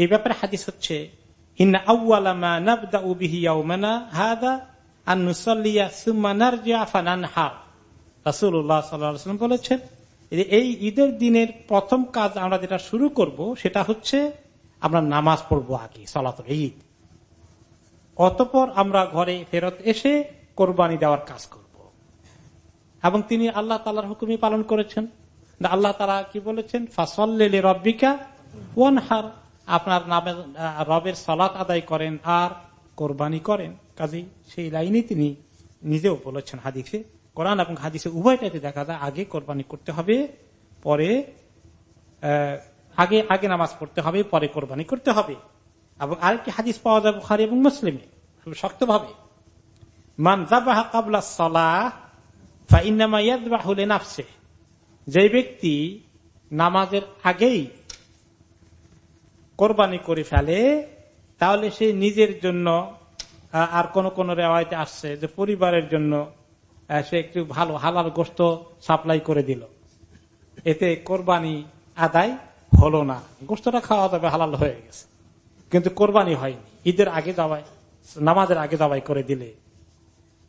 এই ব্যাপারে হাদিস হচ্ছে বলেছেন এই ঈদের দিনের প্রথম কাজ আমরা যেটা শুরু করব, সেটা হচ্ছে আমরা নামাজ পড়ব আগে সলাত ঈদ। অতপর আমরা ঘরে ফেরত এসে কোরবানি দেওয়ার কাজ করব। এবং তিনি আল্লাহ তালার হুকুমি পালন করেছেন। আল্লাহ তারা কি বলেছেন? ফাসল্লে রব্বিকা ওয়ান হার আপনার নামে রবের সলাৎ আদায় করেন, আর কোরবানি করেন। কাজী সেই লাইনে তিনি নিজেও বলেছেন হাদিসে। কোরআন এবং হাদিসে উভয়টাতে দেখা যায়, আগে কোরবানি করতে হবে, পরে আগে আগে নামাজ পড়তে হবে, পরে কোরবানি করতে হবে। এবং আরেকটি হাদিস পাওয়া যায় বুখারি এবং মুসলিমে শক্তভাবে। মান জাবাহা কাবলা যে ব্যক্তি নামাজের আগেই কোরবানি করে ফেলে, তাহলে সে নিজের জন্য আর কোন কোন রেওয়ায়তে আসছে যে পরিবারের জন্য সে একটু ভালো হালাল গোস্ত সাপ্লাই করে দিল। এতে কোরবানি আদায় হলো না। গোস্তটা খাওয়া যাবে, হালাল হয়ে গেছে। কিন্তু কোরবানি হয়নি। ঈদের আগে যাওয়াই নামাজের আগে যাওয়াই করে দিলে।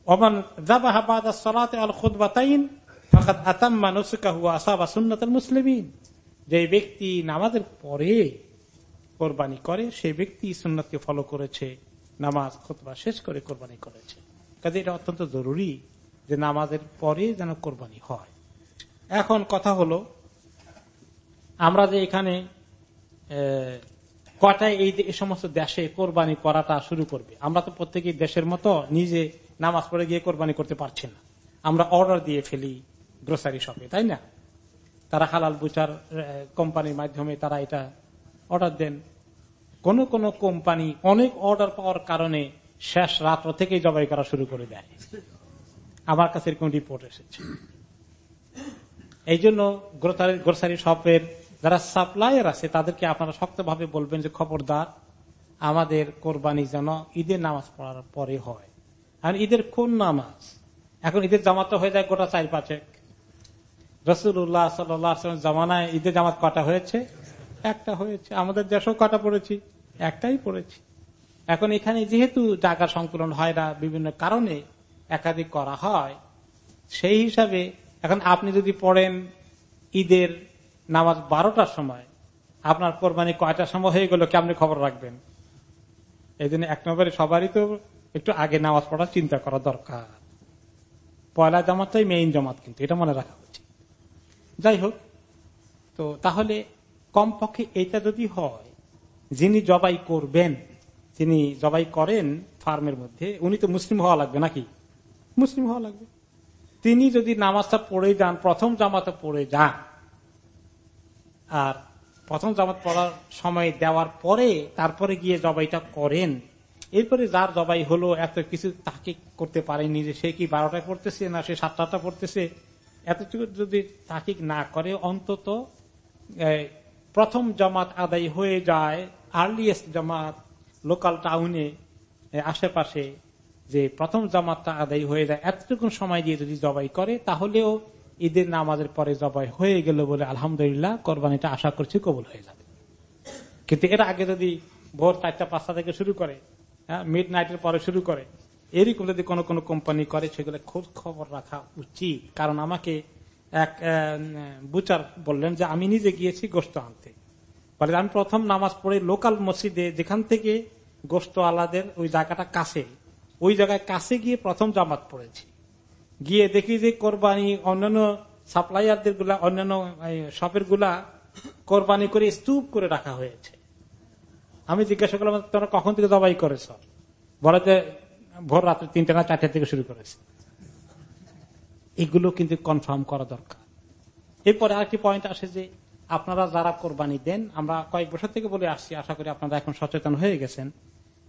অমান জাবাহাবাদ সলাতে আল খুদ্বাতাইন ফাঁকাত আতাম্মা নসুকাহু আসাবা সুন্নতুল মুসলিমিন। যে ব্যক্তি নামাজের পরে কোরবানি করে, সেই ব্যক্তি সুন্নতকে ফলো করেছে, নামাজ, খোতবা শেষ করে কোরবানি করেছে। কাজে এটা অত্যন্ত জরুরি যে নামাজের পরে যেন কোরবানি হয়। এখন কথা হলো, আমরা যে এখানে কটায় এই সমস্ত দেশে কোরবানি করাটা শুরু করবে? আমরা তো প্রত্যেকেই দেশের মতো নিজে নামাজ পড়ে গিয়ে কোরবানি করতে পারছি না। আমরা অর্ডার দিয়ে ফেলি গ্রোসারি শপে তাই না? তারা হালাল বুচার কোম্পানির মাধ্যমে তারা এটা অর্ডার দেন। কোন কোন কোম্পানি অনেক অর্ডার পাওয়ার কারণে শেষ রাত্র থেকে জবাই করা শুরু করে দেয়। আমার কাছে এরকম রিপোর্ট এসেছে। এই জন্য গ্রোসারি শপের যারা সাপ্লায়ার আছে, তাদেরকে আপনারা শক্তভাবে বলবেন যে, খবরদার, আমাদের কোরবানি যেন ঈদের নামাজ পড়ার পরে হয়। আর ঈদের কোন নামাজ? এখন ঈদের জামাত হয়ে যায় গোটা চার পাঁচেক। রসুল্লাহ সাল্লাম জামানায় ঈদের জামাত কটা হয়েছে? একটা হয়েছে। আমাদের দেশেও কটা পড়েছি? একটাই পড়েছি। এখন এখানে যেহেতু টাকা সংকলন হয় না, বিভিন্ন কারণে একাধিক করা হয়, সেই হিসাবে এখন আপনি যদি পড়েন ঈদের নামাজ বারোটার সময়, আপনার কোরবানি কয়টার সময় হয়ে গেল কেমনি খবর রাখবেন? এই জন্য এক নম্বরে সবারই তো একটু আগে নামাজ পড়ার চিন্তা করা দরকার। পয়লা জামাতটাই মেইন জামাত কিন্তু, এটা মনে রাখা উচিত। যাই হোক, তো তাহলে কমপক্ষে এটা যদি হয় যিনি জবাই করবেন যিনি জবাই করেন ফার্মের মধ্যে উনি তো মুসলিম হওয়া লাগবে নাকি? মুসলিম হওয়া লাগবে। তিনি যদি নামাজটা পড়ে যান প্রথম জামাতে পড়ে যান আর প্রথম জামাত পড়ার সময় দেওয়ার পরে তারপরে গিয়ে জবাইটা করেন এরপরে যার জবাই হলো এত কিছু তাকে করতে পারেনি যে সে কি বারোটায় পড়তেছে না সে সাতটাটা পড়তেছে? এতটুকু যদি তাকে না করে অন্তত প্রথম জামাত আদায় হয়ে যায় আর্লিয়েস্ট জামাত লোকাল টাউনে আশেপাশে যে প্রথম জামাতটা আদায় হয়ে যায় এতটুকু সময় দিয়ে যদি জবাই করে তাহলেও ঈদের নামাজের পরে জবাই হয়ে গেল বলে আলহামদুলিল্লাহ কোরবানিটা আশা করছি কবুল হয়ে যাবে। কিন্তু এর আগে যদি ভোর চারটা পাঁচটা থেকে শুরু করে মিড হ্যাঁ, নাইটের পরে শুরু করে এরকম যদি কোনো কোনো কোম্পানি করে সেগুলো খোঁজ খবর রাখা উচিত। কারণ আমাকে এক বুচার বললেন যে, আমি নিজে গিয়েছি গোস্ত আনতে। বলে, আমি প্রথম নামাজ পড়ে লোকাল মসজিদে, যেখান থেকে গোস্ত আলাদের ওই জায়গাটা কাছে, ওই জায়গায় কাছে গিয়ে প্রথম জামাত পড়েছি। গিয়ে দেখি যে কোরবানি অন্যান্য সাপ্লাইয়ারদেরগুলা, অন্যান্য শপেরগুলা কোরবানি করে স্তূপ করে রাখা হয়েছে। আমি জিজ্ঞাসা করলাম, তোমরা কখন থেকে জবাই করেছ? বলে ভোর রাত্রে তিনটা না চারটে থেকে শুরু করেছে। এগুলো কিন্তু কনফার্ম করা দরকার। এরপরে আরেকটি পয়েন্ট আসে যে, আপনারা যারা কোরবানি দেন, আমরা কয়েক বছর থেকে বলে আসছি, আশা করি আপনারা এখন সচেতন হয়ে গেছেন।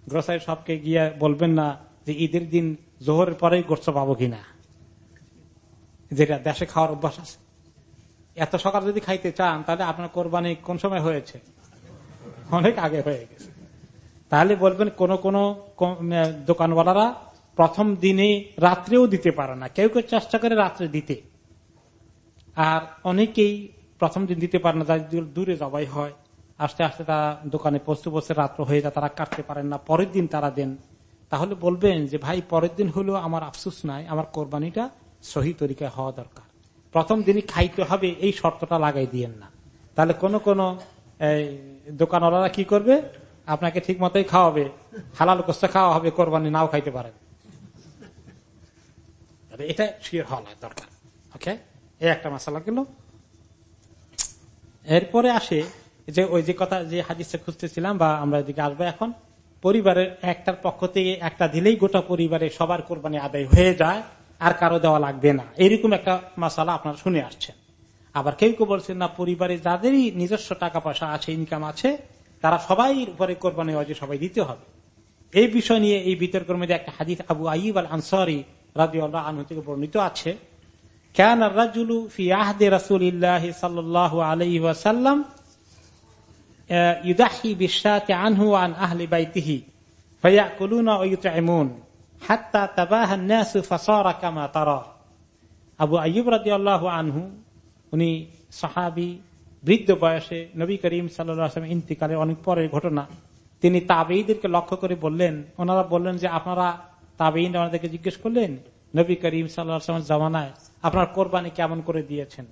গ্রোসারি সবকে গিয়ে বলবেন না যে, ঈদের দিন জোহরের পরেই গোস্ত পাবো কিনা। যেটা দেশে খাওয়ার অভ্যাস আছে। এত সকাল যদি খাইতে চান, তাহলে আপনার কোরবানি কোন সময় হয়েছে? অনেক আগে হয়ে গেছে। তাহলে বলবেন কোন কোন দোকানওয়ালারা প্রথম দিনে রাত্রেও দিতে পারে না। কেউ কেউ চেষ্টা করে রাত্রে দিতে। আর অনেকেই প্রথম দিন দিতে পারে না, যাদের দূরে জবাই হয়। আস্তে আস্তে তারা দোকানে পৌঁছতে পৌঁছতে রাত্র হয়ে যায়, তারা কাটতে পারেন না। পরের দিন তারা দেন। তাহলে বলবেন যে, ভাই, পরের দিন হলেও আমার আফসুস নাই, আমার কোরবানিটা সহি তরিকায় হওয়া দরকার। প্রথম দিনই খাইতে হবে, এই শর্তটা লাগাই দিয়েন না। তাহলে কোন কোন দোকানওয়ালারা কি করবে? আপনাকে ঠিক মতোই খাওয়াবে, হালাল কোস্তা খাওয়া হবে, কোরবানি নাও খাইতে পারেন। এটা শিওর হওয়া দরকার ওকে এই একটা মশালা গেল এরপরে আসে যে ওই যে কথা, যে হাদিসে খুঁজতেছিলাম বা আমরা এদিকে আসব এখন, পরিবারের একটার পক্ষ থেকে একটা দিলেই গোটা পরিবারে সবার কোরবানি আদায় হয়ে যায়, আর কারও দেওয়া লাগবে না। এরকম একটা মশালা আপনারা শুনে আসছেন। আবার কেউ কেউ বলছেন, না, পরিবারে যাদেরই নিজস্ব টাকা পয়সা আছে ইনকাম আছে, তারা সবাই উপরে কোরবানি অজে সবাই দিতে হবে। এই বিষয় নিয়ে এই বিতর্কের মধ্যে একটা হাদিস আবু আইব আল আনসারি আল্লাহ আনহু থেকে বর্ণিত আছে, কেন রাজুলু আনহু আন আবু আনহু, উনি বৃদ্ধ বয়সে নবী করিম সাল্লাম ইন্তিকালের অনেক পরের ঘটনা। তিনি তাবেইদেরকে লক্ষ্য করে বললেন, ওনারা বললেন যে, আপনারা তাবেইন আমাদেরকে জিজ্ঞেস করলেন, নবী করিম সাল্লামের জামানায় আপনার কোরবানি কেমন করে দিয়েছেন?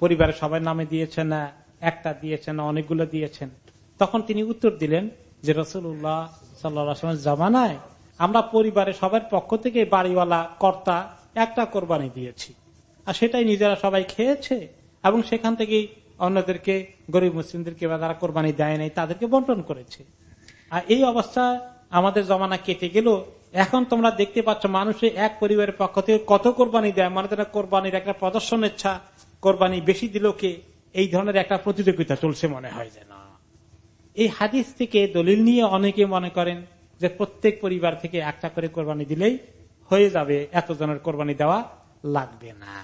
পরিবারের সবাই নামে দিয়েছেন না? একটা দিয়েছেন না? অনেকগুলো দিয়েছেন তখন তিনি উত্তর দিলেন যে রসুল্লাহ সাল্লামের জামানায় আমরা পরিবারের সবার পক্ষ থেকে বাড়িওয়ালা, কর্তা একটা কোরবানি দিয়েছি। আর সেটাই নিজেরা সবাই খেয়েছে এবং সেখান থেকেই অন্যদেরকে, গরিব মুসলিমদেরকে বা যারা কোরবানি দেয় নাই, তাদেরকে বন্টন করেছে। আর এই অবস্থা আমাদের জমানা কেটে গেল। এখন তোমরা দেখতে পাচ্ছ মানুষের এক পরিবারের পক্ষ থেকে কত কোরবানি দেয়। মানে তারা কোরবানির একটা প্রদর্শন ইচ্ছা, কোরবানি বেশি দিল কে? এই ধরনের একটা প্রতিযোগিতা চলছে মনে হয় যে না এই হাদিস থেকে দলিল নিয়ে অনেকে মনে করেন যে প্রত্যেক পরিবার থেকে একটা করে কোরবানি দিলেই হয়ে যাবে, এতজনের কোরবানি দেওয়া লাগবে না।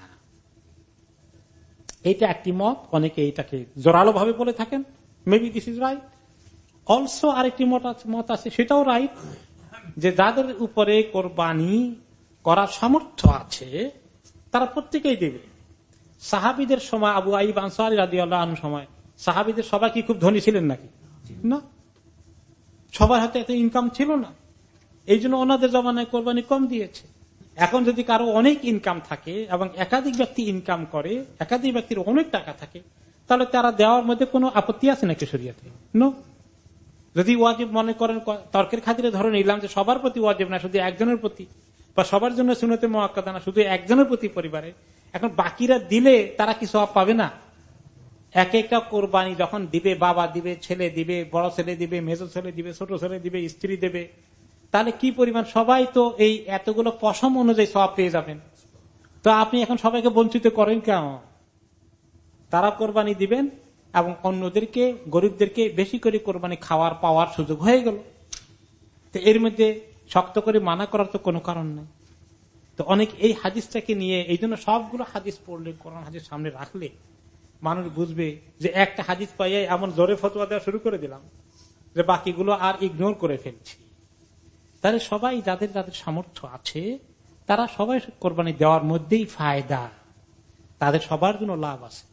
এটা একটি মত, অনেকে এটাকে জোরালো ভাবে বলে থাকেন। Maybe this is right also আরেকটি মত মত আছে, সেটাও রাইট যে যাদের উপরে কোরবানি করার সামর্থ্য আছে, তারা প্রত্যেকেই দেবে। সাহাবিদের সময়, আবু আইব আনসারি রাজি আল্লাহ সময়, সাহাবিদের সবাই কি খুব ধনী ছিলেন নাকি? না। সবার হাতে এত ইনকাম ছিল না। এই জন্য ওনাদের জমানায় কোরবানি কম দিয়েছে। এখন যদি কারও অনেক ইনকাম থাকে এবং একাধিক ব্যক্তি ইনকাম করে, একাধিক ব্যক্তির অনেক টাকা থাকে, তাহলে তারা দেওয়ার মধ্যে কোনো আপত্তি আছে নাকি শরিয়াতে? নো। যদি ওয়াজিব মনে করেন, তর্কের খাতিরে ধরে নিলাম যে সবার প্রতি ওয়াজিব না, শুধু একজনের প্রতি, বা সবার জন্য শুনতে মোয়াক্কাদা না, শুধু একজনের প্রতি পরিবারে। এখন বাকিরা দিলে তারা কি সব পাবে না? এক একটা কোরবানি যখন দিবে, বাবা দিবে, ছেলে দিবে, বড় ছেলে দিবে, মেজো ছেলে দিবে, ছোট ছেলে দিবে, স্ত্রী দেবে, তাহলে কি পরিমাণ? সবাই তো এই এতগুলো পশম অনুযায়ী সব পেয়ে যাবেন। তো আপনি এখন সবাইকে বঞ্চিত করেন কেন? তারা কোরবানি দিবেন এবং অন্যদেরকে, গরিবদেরকে বেশি করে কোরবানি খাওয়ার, পাওয়ার সুযোগ হয়ে গেল। তো এর মধ্যে শক্ত করে মানা করার তো কোনো কারণ নেই। তো অনেক এই হাদিসটাকে নিয়ে, এই জন্য সবগুলো হাদিস পড়লে, কোরআন হাদিস সামনে রাখলে মানুষ বুঝবে যে একটা হাদিস পাইয়ে এমন জোরে ফতোয়া দেওয়া শুরু করে দিলাম যে বাকিগুলো আর ইগনোর করে ফেলছি। তাহলে সবাই যাদের যাদের সামর্থ্য আছে, তারা সবাই কোরবানি দেওয়ার মধ্যেই ফায়দা। তাদের সবার জন্য লাভ আছে।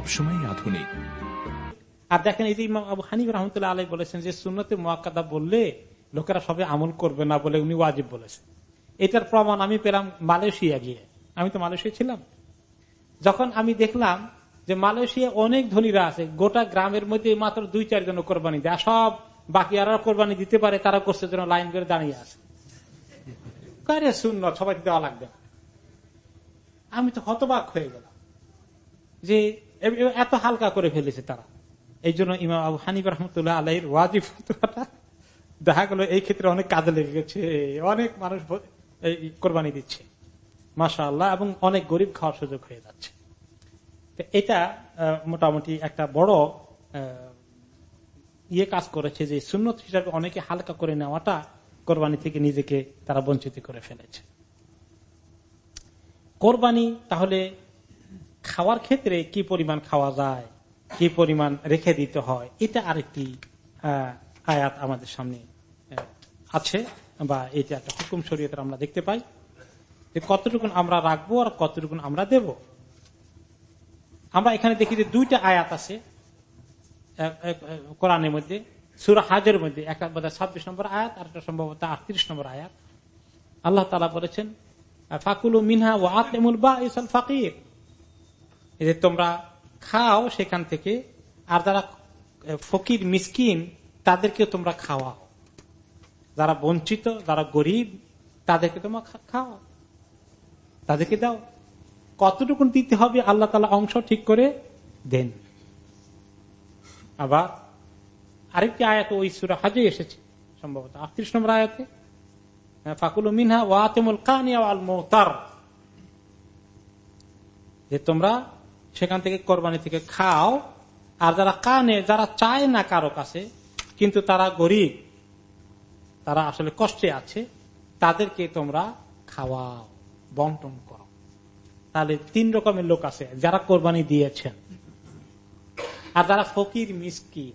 সবসময় আধুনিক। আর দেখেন, এই যে আবু হানিফ রহমতুল্লাহ আলাই বলেছেন যে, সুন্নতে মোয়াক্কাদা বললে লোকেরা সবে আমল করবে না বলে উনি ওয়াজিব বলেছেন। এটার প্রমাণ আমি পেলাম মালয়েশিয়া গিয়ে। আমি তো মালয়েশিয়া ছিলাম। যখন আমি দেখলাম যে মালয়েশিয়া অনেক ধনীরা আছে, গোটা গ্রামের মধ্যে মাত্র দুই চারজন কোরবানি দেয় সব বাকি আর কোরবানি দিতে পারে, তারা করছে যেন লাইন করে দাঁড়িয়ে আছে। কারে শূন্য সবাই দেওয়া লাগবে আমি তো হতবাক হয়ে গেলাম যে এত হালকা করে ফেলেছে তারা। এই জন্য ইমাম আবু হানিফ রহমতুল্লাহ আলহির ওয়াজিব দেখা গেল এই ক্ষেত্রে অনেক কাজে লেগে গেছে, অনেক মানুষ কোরবানি দিচ্ছে। মাসা আল্লাহ এবং অনেক গরিব খাওয়ার সুযোগ হয়ে যাচ্ছে। এটা মোটামুটি একটা বড় ইয়ে কাজ করেছে যে সুন্নত হিসাবে অনেকে হালকা করে নেওয়াটা কোরবানি থেকে নিজেকে তারা বঞ্চিত করে ফেলেছে। কোরবানি তাহলে খাওয়ার ক্ষেত্রে কি পরিমাণ খাওয়া যায়, কি পরিমাণ রেখে দিতে হয়, এটা আরেকটি আয়াত আমাদের সামনে আছে বা এটা একটা হুকুম শরীয়তে আমরা দেখতে পাই যে কতটুকুন আমরা রাখব আর কতটুকুন আমরা দেব। আমরা এখানে দেখি যে দুইটা আয়াত আছে কোরআনের মধ্যে, সুরা হাজের মধ্যে একটা বোধ ছাব্বিশ নম্বর আয়াত, আর একটা সম্ভবত আটত্রিশ নম্বর আয়াত। আল্লাহ তালা বলেছেন, ফাকুল মিনহা ও আতমুল বা ইসাল ফাকির। যে তোমরা খাও সেখান থেকে, আর যারা ফকির, মিসকিন তাদেরকে তোমরা খাওয়াও। যারা বঞ্চিত, যারা গরিব, তাদেরকে তোমরা খাও তাদেরকে দাও। কতটুকু দিতে হবে আল্লাহ তালা অংশ ঠিক করে দেন। আবার আরেকটি আয়াত, ওই সুরা হাজে এসেছে সম্ভবত। আটত্রিশ নম্বর আয়াতে ফাকুল মিনহা ওয়াতেমুল কানিয়া আল মোতার। যে তোমরা সেখান থেকে কোরবানি থেকে খাও। আর যারা কানে, যারা চায় না কারও কাছে, কিন্তু তারা গরিব, তারা আসলে কষ্টে আছে, তাদেরকে তোমরা খাওয়াও, বন্টন করো। তাহলে তিন রকমের লোক আছে যারা কোরবানি দিয়েছেন। আর যারা ফকির মিসকি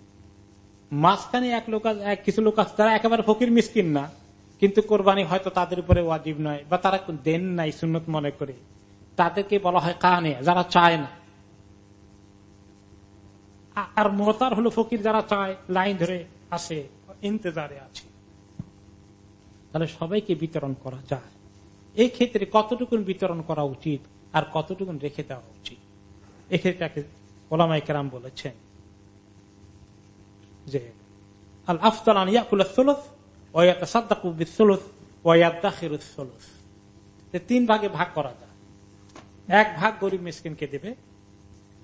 মাঝখানে এক লোক কিছু লোক আছে যারা একেবারে ফকির মিসকিন না, কিন্তু কোরবানি হয়তো তাদের উপরে ওয়াজিব নয়, বা তারা দেন নাই সুন্নত মনে করে। তাদেরকে বলা হয় কানে, যারা চায় না। আর মোতার হলো ফকির যারা চায়, লাইন ধরে আসে, ইন্তজারে আছে। তাহলে সবাইকে বিতরণ করা যায়। এই ক্ষেত্রে কতটুকুন বিতরণ করা উচিত আর কতটুকুন রেখে দেওয়া উচিত? এক্ষেত্রে ওলামাই কেরাম বলেছেন যে, আল আফতাল আনিয়াকুল সোলস ওয়াত সাদ্দাকু বিসোলস ওয়াদ্দাখির সোলস। তিন ভাগে ভাগ করা যায়। এক ভাগ গরিব মিসকিনকে দেবে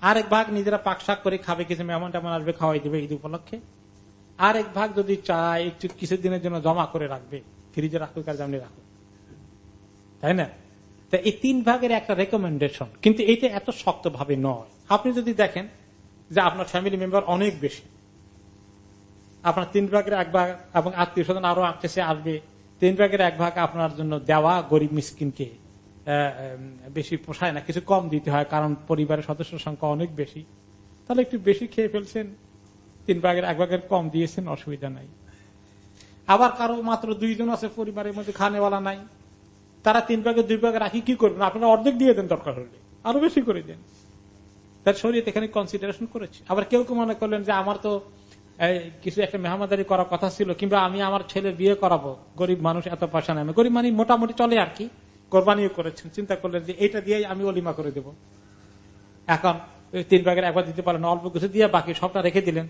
আরেক ভাগ নিজেরা পাক শাক করে খাবে, কিছু মেহমান টেমন আসবে, খাওয়াই দেবে ঈদ উপলক্ষে। আরেক ভাগ যদি চায়, একটু কিছুদিনের জন্য জমা করে রাখবে ফ্রিজে রাখুক আর যেমনি রাখুক। তাই না? তা এই তিন ভাগের একটা রেকমেন্ডেশন কিন্তু এইটা এত শক্ত ভাবে নয়। আপনি যদি দেখেন যে আপনার ফ্যামিলি মেম্বার অনেক বেশি, আপনার তিন ভাগের এক ভাগ এবং আত্মীয় স্বজন আরও আসবে, তিন ভাগের এক ভাগ আপনার জন্য দেওয়া গরিব মিসকিনকে বেশি পোষায় না, কিছু কম দিতে হয়, কারণ পরিবারের সদস্য সংখ্যা অনেক বেশি। তাহলে একটু বেশি খেয়ে ফেলছেন, তিন ভাগের, এক ভাগের কম দিয়েছেন, অসুবিধা নাই। আবার কারও মাত্র দুইজন আছে পরিবারের মধ্যে, খানেওয়ালা নাই। তারা তিন ভাগের দুই ভাগে রাখি কি করবেন? আপনারা অর্ধেক দিয়ে দেন দরকার হলে, আরও বেশি করে দেন। তার শরীর এখানে কনসিডারেশন করেছে। আবার কেউ কেউ মনে করলেন যে, আমার তো কিছু একটা মেহমাদারি করার কথা ছিল, কিংবা আমি আমার ছেলে বিয়ে করাবো, গরিব মানুষ এত পয়সা নেবে গরিব মানে মোটামুটি চলে আর কি। কোরবানিও করেছেন, চিন্তা করলেন যে এটা দিয়ে আমি অলিমা করে দেব। এখন তিন ভাগের একবার দিতে পারেন, অল্প কিছু দিয়ে বাকি সবটা রেখে দিলেন।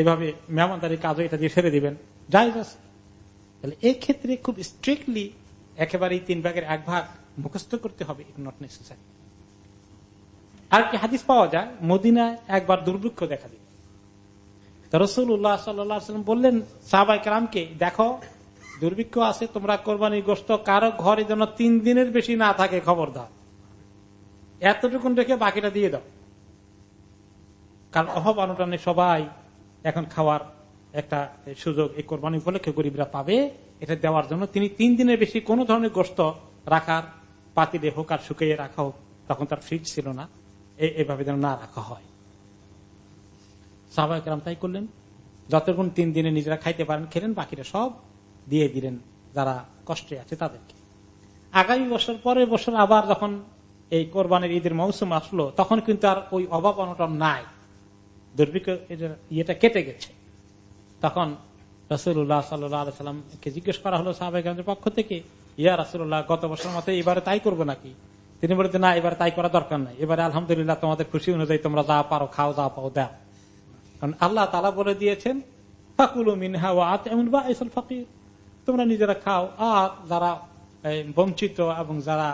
এভাবে মেহমানদারি কাজও এটা দিয়ে সেরে দিবেন। যাই তাহলে এই ক্ষেত্রে খুব স্ট্রিক্টলি একেবারে তিন ভাগের এক ভাগ মুখস্থ করতে হবে নট নেসেসারি আর কি হাদিস পাওয়া যায়, মদিনায় একবার দুর্ভিক্ষ দেখা দিল। রসুল্লাহ সাল্লাম বললেন সাহবাই কালামকে দেখো দুর্ভিক্ষ আছে, তোমরা কোরবানি গোস্ত কারও ঘরে যেন তিন দিনের বেশি না থাকে খবর দাও এতটুকুন রেখে বাকিটা দিয়ে দাও। কারণ অভাব অনটনে সবাই এখন খাওয়ার একটা সুযোগ এই কোরবানি উপলক্ষে গরিবরা পাবে, এটা দেওয়ার জন্য তিনি তিন দিনের বেশি কোন ধরনের গোস্ত রাখার পাতিলে হোক আর শুকিয়ে রাখা হোক, তখন তার ফ্রিজ ছিল না। এভাবে যেন না রাখা হয়। সাহবাহাম তাই করলেন। যতক্ষণ তিন দিনে নিজেরা খাইতে পারেন, খেলেন বাকিরা সব দিয়ে দিলেন যারা কষ্টে আছে তাদেরকে। আগামী বছর, পরের বছর আবার যখন এই কোরবানের ঈদের মৌসুম আসলো, তখন কিন্তু আর ওই অভাব অনটন নাই। দুর্ভিক্ষ ইয়েটা কেটে গেছে। তখন রসুল্লাহ সাল্লামকে জিজ্ঞেস করা হলো সাহাবাহিকের পক্ষ থেকে, ইয়া রাসুল্লাহ গত বছর মতো এবারে তাই করব নাকি? তিনি বলতে না, এবার তাই করা দরকার নাই। এবারে আলহামদুলিল্লাহ তোমাদের খুশি অনুযায়ী তোমরা যা পারো, খাও, যা পাও, দাও। কারণ আল্লাহ তালা বলে দিয়েছেন, ফাকুল মিনহা এমন বা ফকির। তোমরা নিজেরা খাও, আর যারা বঞ্চিত এবং যারা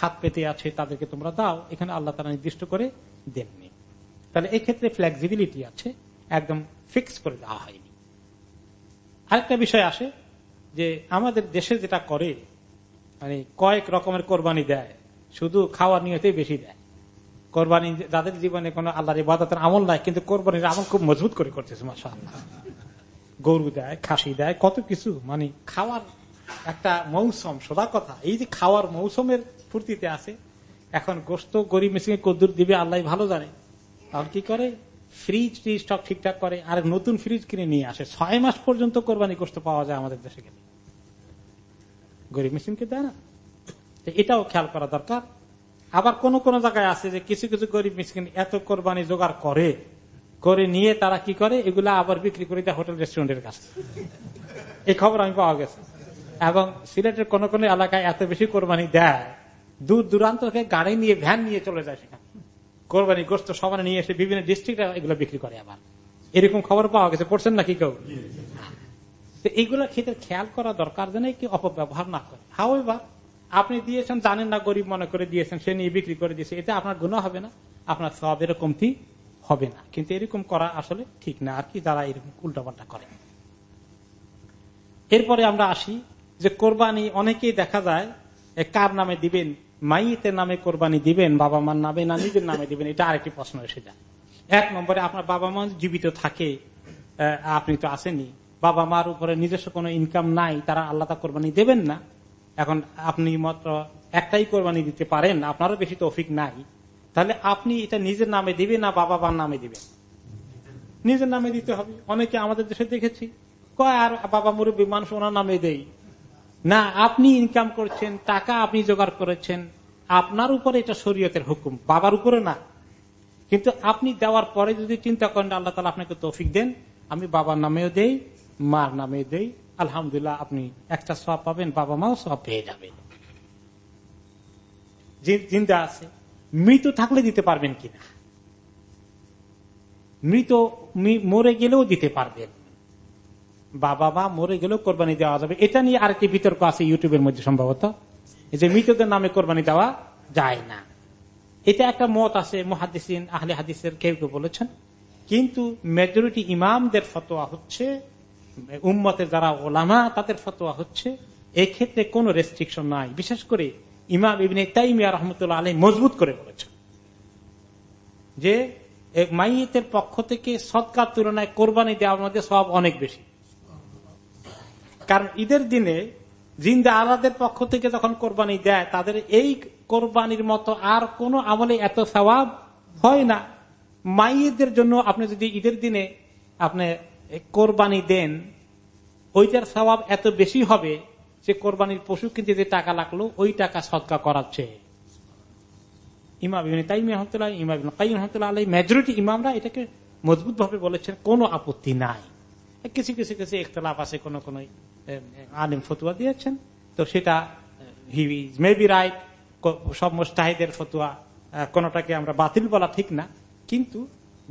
হাত পেতে আছে তাদেরকে তোমরা দাও। এখানে আল্লাহ তারা নির্দিষ্ট করে দেননি। তাহলে এই ক্ষেত্রে ফ্লেক্সিবিলিটি আছে, একদম ফিক্স করে দেওয়া হয়নি। আরেকটা বিষয় আসে, যে আমাদের দেশে যেটা করে মানে কয়েক রকমের কোরবানি দেয়, শুধু খাওয়ার নিয়তেই বেশি দেয়। কোরবানি যাদের জীবনে কোনো আল্লাহর ইবাদতের আমল নাই, কিন্তু কোরবানির আমল খুব মজবুত করে করতেছে মাসা গরু দেয়, খাসি দেয়, কত কিছু মানে খাওয়ার একটা মৌসুম সোজা কথা। এই যে খাওয়ার মৌসুমের ফুর্তিতে আছে, এখন গোস্ত গরিব মেশিনে কদ্দুর দিবে, আল্লাহ ভালো জানে। তাহলে কি করে? ফ্রিজ ট্রিজ সব ঠিকঠাক করে, আর নতুন ফ্রিজ কিনে নিয়ে আসে। ছয় মাস পর্যন্ত কোরবানি গোস্ত পাওয়া যায় আমাদের দেশে গেলে। গরিব মেশিনকে দেয় না? এটাও খেয়াল করা দরকার। আবার কোন কোন জায়গায় আছে যে কিছু কিছু গরিব মিসকিন এত কোরবানি জোগাড় করে করে নিয়ে তারা কি করে? এগুলা আবার বিক্রি করে দেয় হোটেল রেস্টুরেন্টের কাছে। এই খবর আমি পাওয়া গেছে। এবং সিলেটের কোন কোন এলাকায় এত বেশি কোরবানি দেয়, দূর দূরান্ত গাড়ি নিয়ে, ভ্যান নিয়ে চলে যায় সেখানে। কোরবানি গোস্ত সবাই নিয়ে এসে বিভিন্ন ডিস্ট্রিক্টে এগুলো বিক্রি করে আবার। এরকম খবর পাওয়া গেছে। পড়ছেন নাকি কেউ? তো এইগুলো ক্ষেত্রে খেয়াল করা দরকার যেন কি অপব্যবহার না করে। হাও এবার আপনি দিয়েছেন, জানেন না, গরিব মনে করে দিয়েছেন, সে নিয়ে বিক্রি করে দিয়েছে। এতে আপনার গুণ হবে না। আপনার সব এরকমটি হবে না। কিন্তু এরকম করা আসলে ঠিক না। আর কি যারা এরকম উল্টাপাল্টা করে। এরপরে আমরা আসি যে কোরবানি অনেকেই দেখা যায় কার নামে দিবেন? মাইতের নামে কোরবানি দিবেন, বাবা মার নামে না নিজের নামে দিবেন? এটা আরেকটি প্রশ্ন এসে যায়। এক নম্বরে আপনার বাবা মা জীবিত থাকে আপনি তো আসেনি বাবা মার উপরে নিজস্ব কোনো ইনকাম নাই, তারা আল্লাহ কোরবানি দেবেন না। এখন আপনি মাত্র একটাই কোরবানি দিতে পারেন, আপনারও বেশি তৌফিক নাই। তাহলে আপনি এটা নিজের নামে দিবেন না বাবা মার নামে দিবেন? নিজের নামে দিতে হবে। অনেকে আমাদের দেশে দেখেছি, কয়, আর বাবা মুরব্বী, মানুষ ওনার নামে দেই না, আপনি ইনকাম করছেন, টাকা আপনি জোগাড় করেছেন, আপনার উপরে এটা শরীয়তের হুকুম, বাবার উপরে না। কিন্তু আপনি দেওয়ার পরে যদি চিন্তা করেন আল্লাহ তালা আপনাকে তৌফিক দেন, আমি বাবার নামেও দেই, মার নামেও দেই, আলহামদুলিল্লাহ আপনি একটা সব পাবেন বাবা মাও সব পেয়ে যাবেন। জিন্দা আছে। মৃত থাকলে দিতে পারবেন কিনা? মৃত মরে গেলেও দিতে পারবেন। বাবা, মা মরে গেলেও কোরবানি দেওয়া যাবে। এটা নিয়ে আরেকটি বিতর্ক আছে ইউটিউবের মধ্যে সম্ভবত। যে মৃতদের নামে কোরবানি দেওয়া যায় না। এটা একটা মত আছে মহাদিসিন আহলে হাদিসের কেউ কেউ বলেছেন। কিন্তু মেজরিটি ইমামদের ফতোয়া হচ্ছে, উম্মতের যারা ওলামা, তাদের ফতোয়া হচ্ছে, এক্ষেত্রে কোনো রেস্ট্রিকশন নাই। বিশেষ করে ইমাম ইবিন তাইমিয়া রহমতুল্লাহ আলী মজবুত করে বলেছেন যে মাইয়েতের পক্ষ থেকে সৎকার তুলনায় কোরবানি দেওয়ার মধ্যে সব অনেক বেশি। কারণ ঈদের দিনে জিন্দা আলাদের পক্ষ থেকে যখন কোরবানি দেয়, তাদের এই কোরবানির মতো আর কোন আমলে এত স্বভাব হয় না। মাইয়েদের জন্য আপনি যদি ঈদের দিনে আপনি কোরবানি দেন, ওইটার স্বভাব এত বেশি হবে যে কোরবানির পশু কিনতে যে টাকা লাগল, ওই টাকা সৎকা করাচ্ছে ইমাম তাই রহমতুল্লাহ, ইমাম কাইম রহমতুল্লাহ আলাই মেজরিটি ইমামরা এটাকে মজবুত ভাবে বলেছেন, কোনো আপত্তি নাই। কিছু কিছু কিছু একতলাপ আছে, কোন কোন আলিম ফতুয়া দিয়েছেন। তো সেটা মে বি রাইট সব মোস্তাহিদের ফতুয়া কোনটাকে আমরা বাতিল বলা ঠিক না। কিন্তু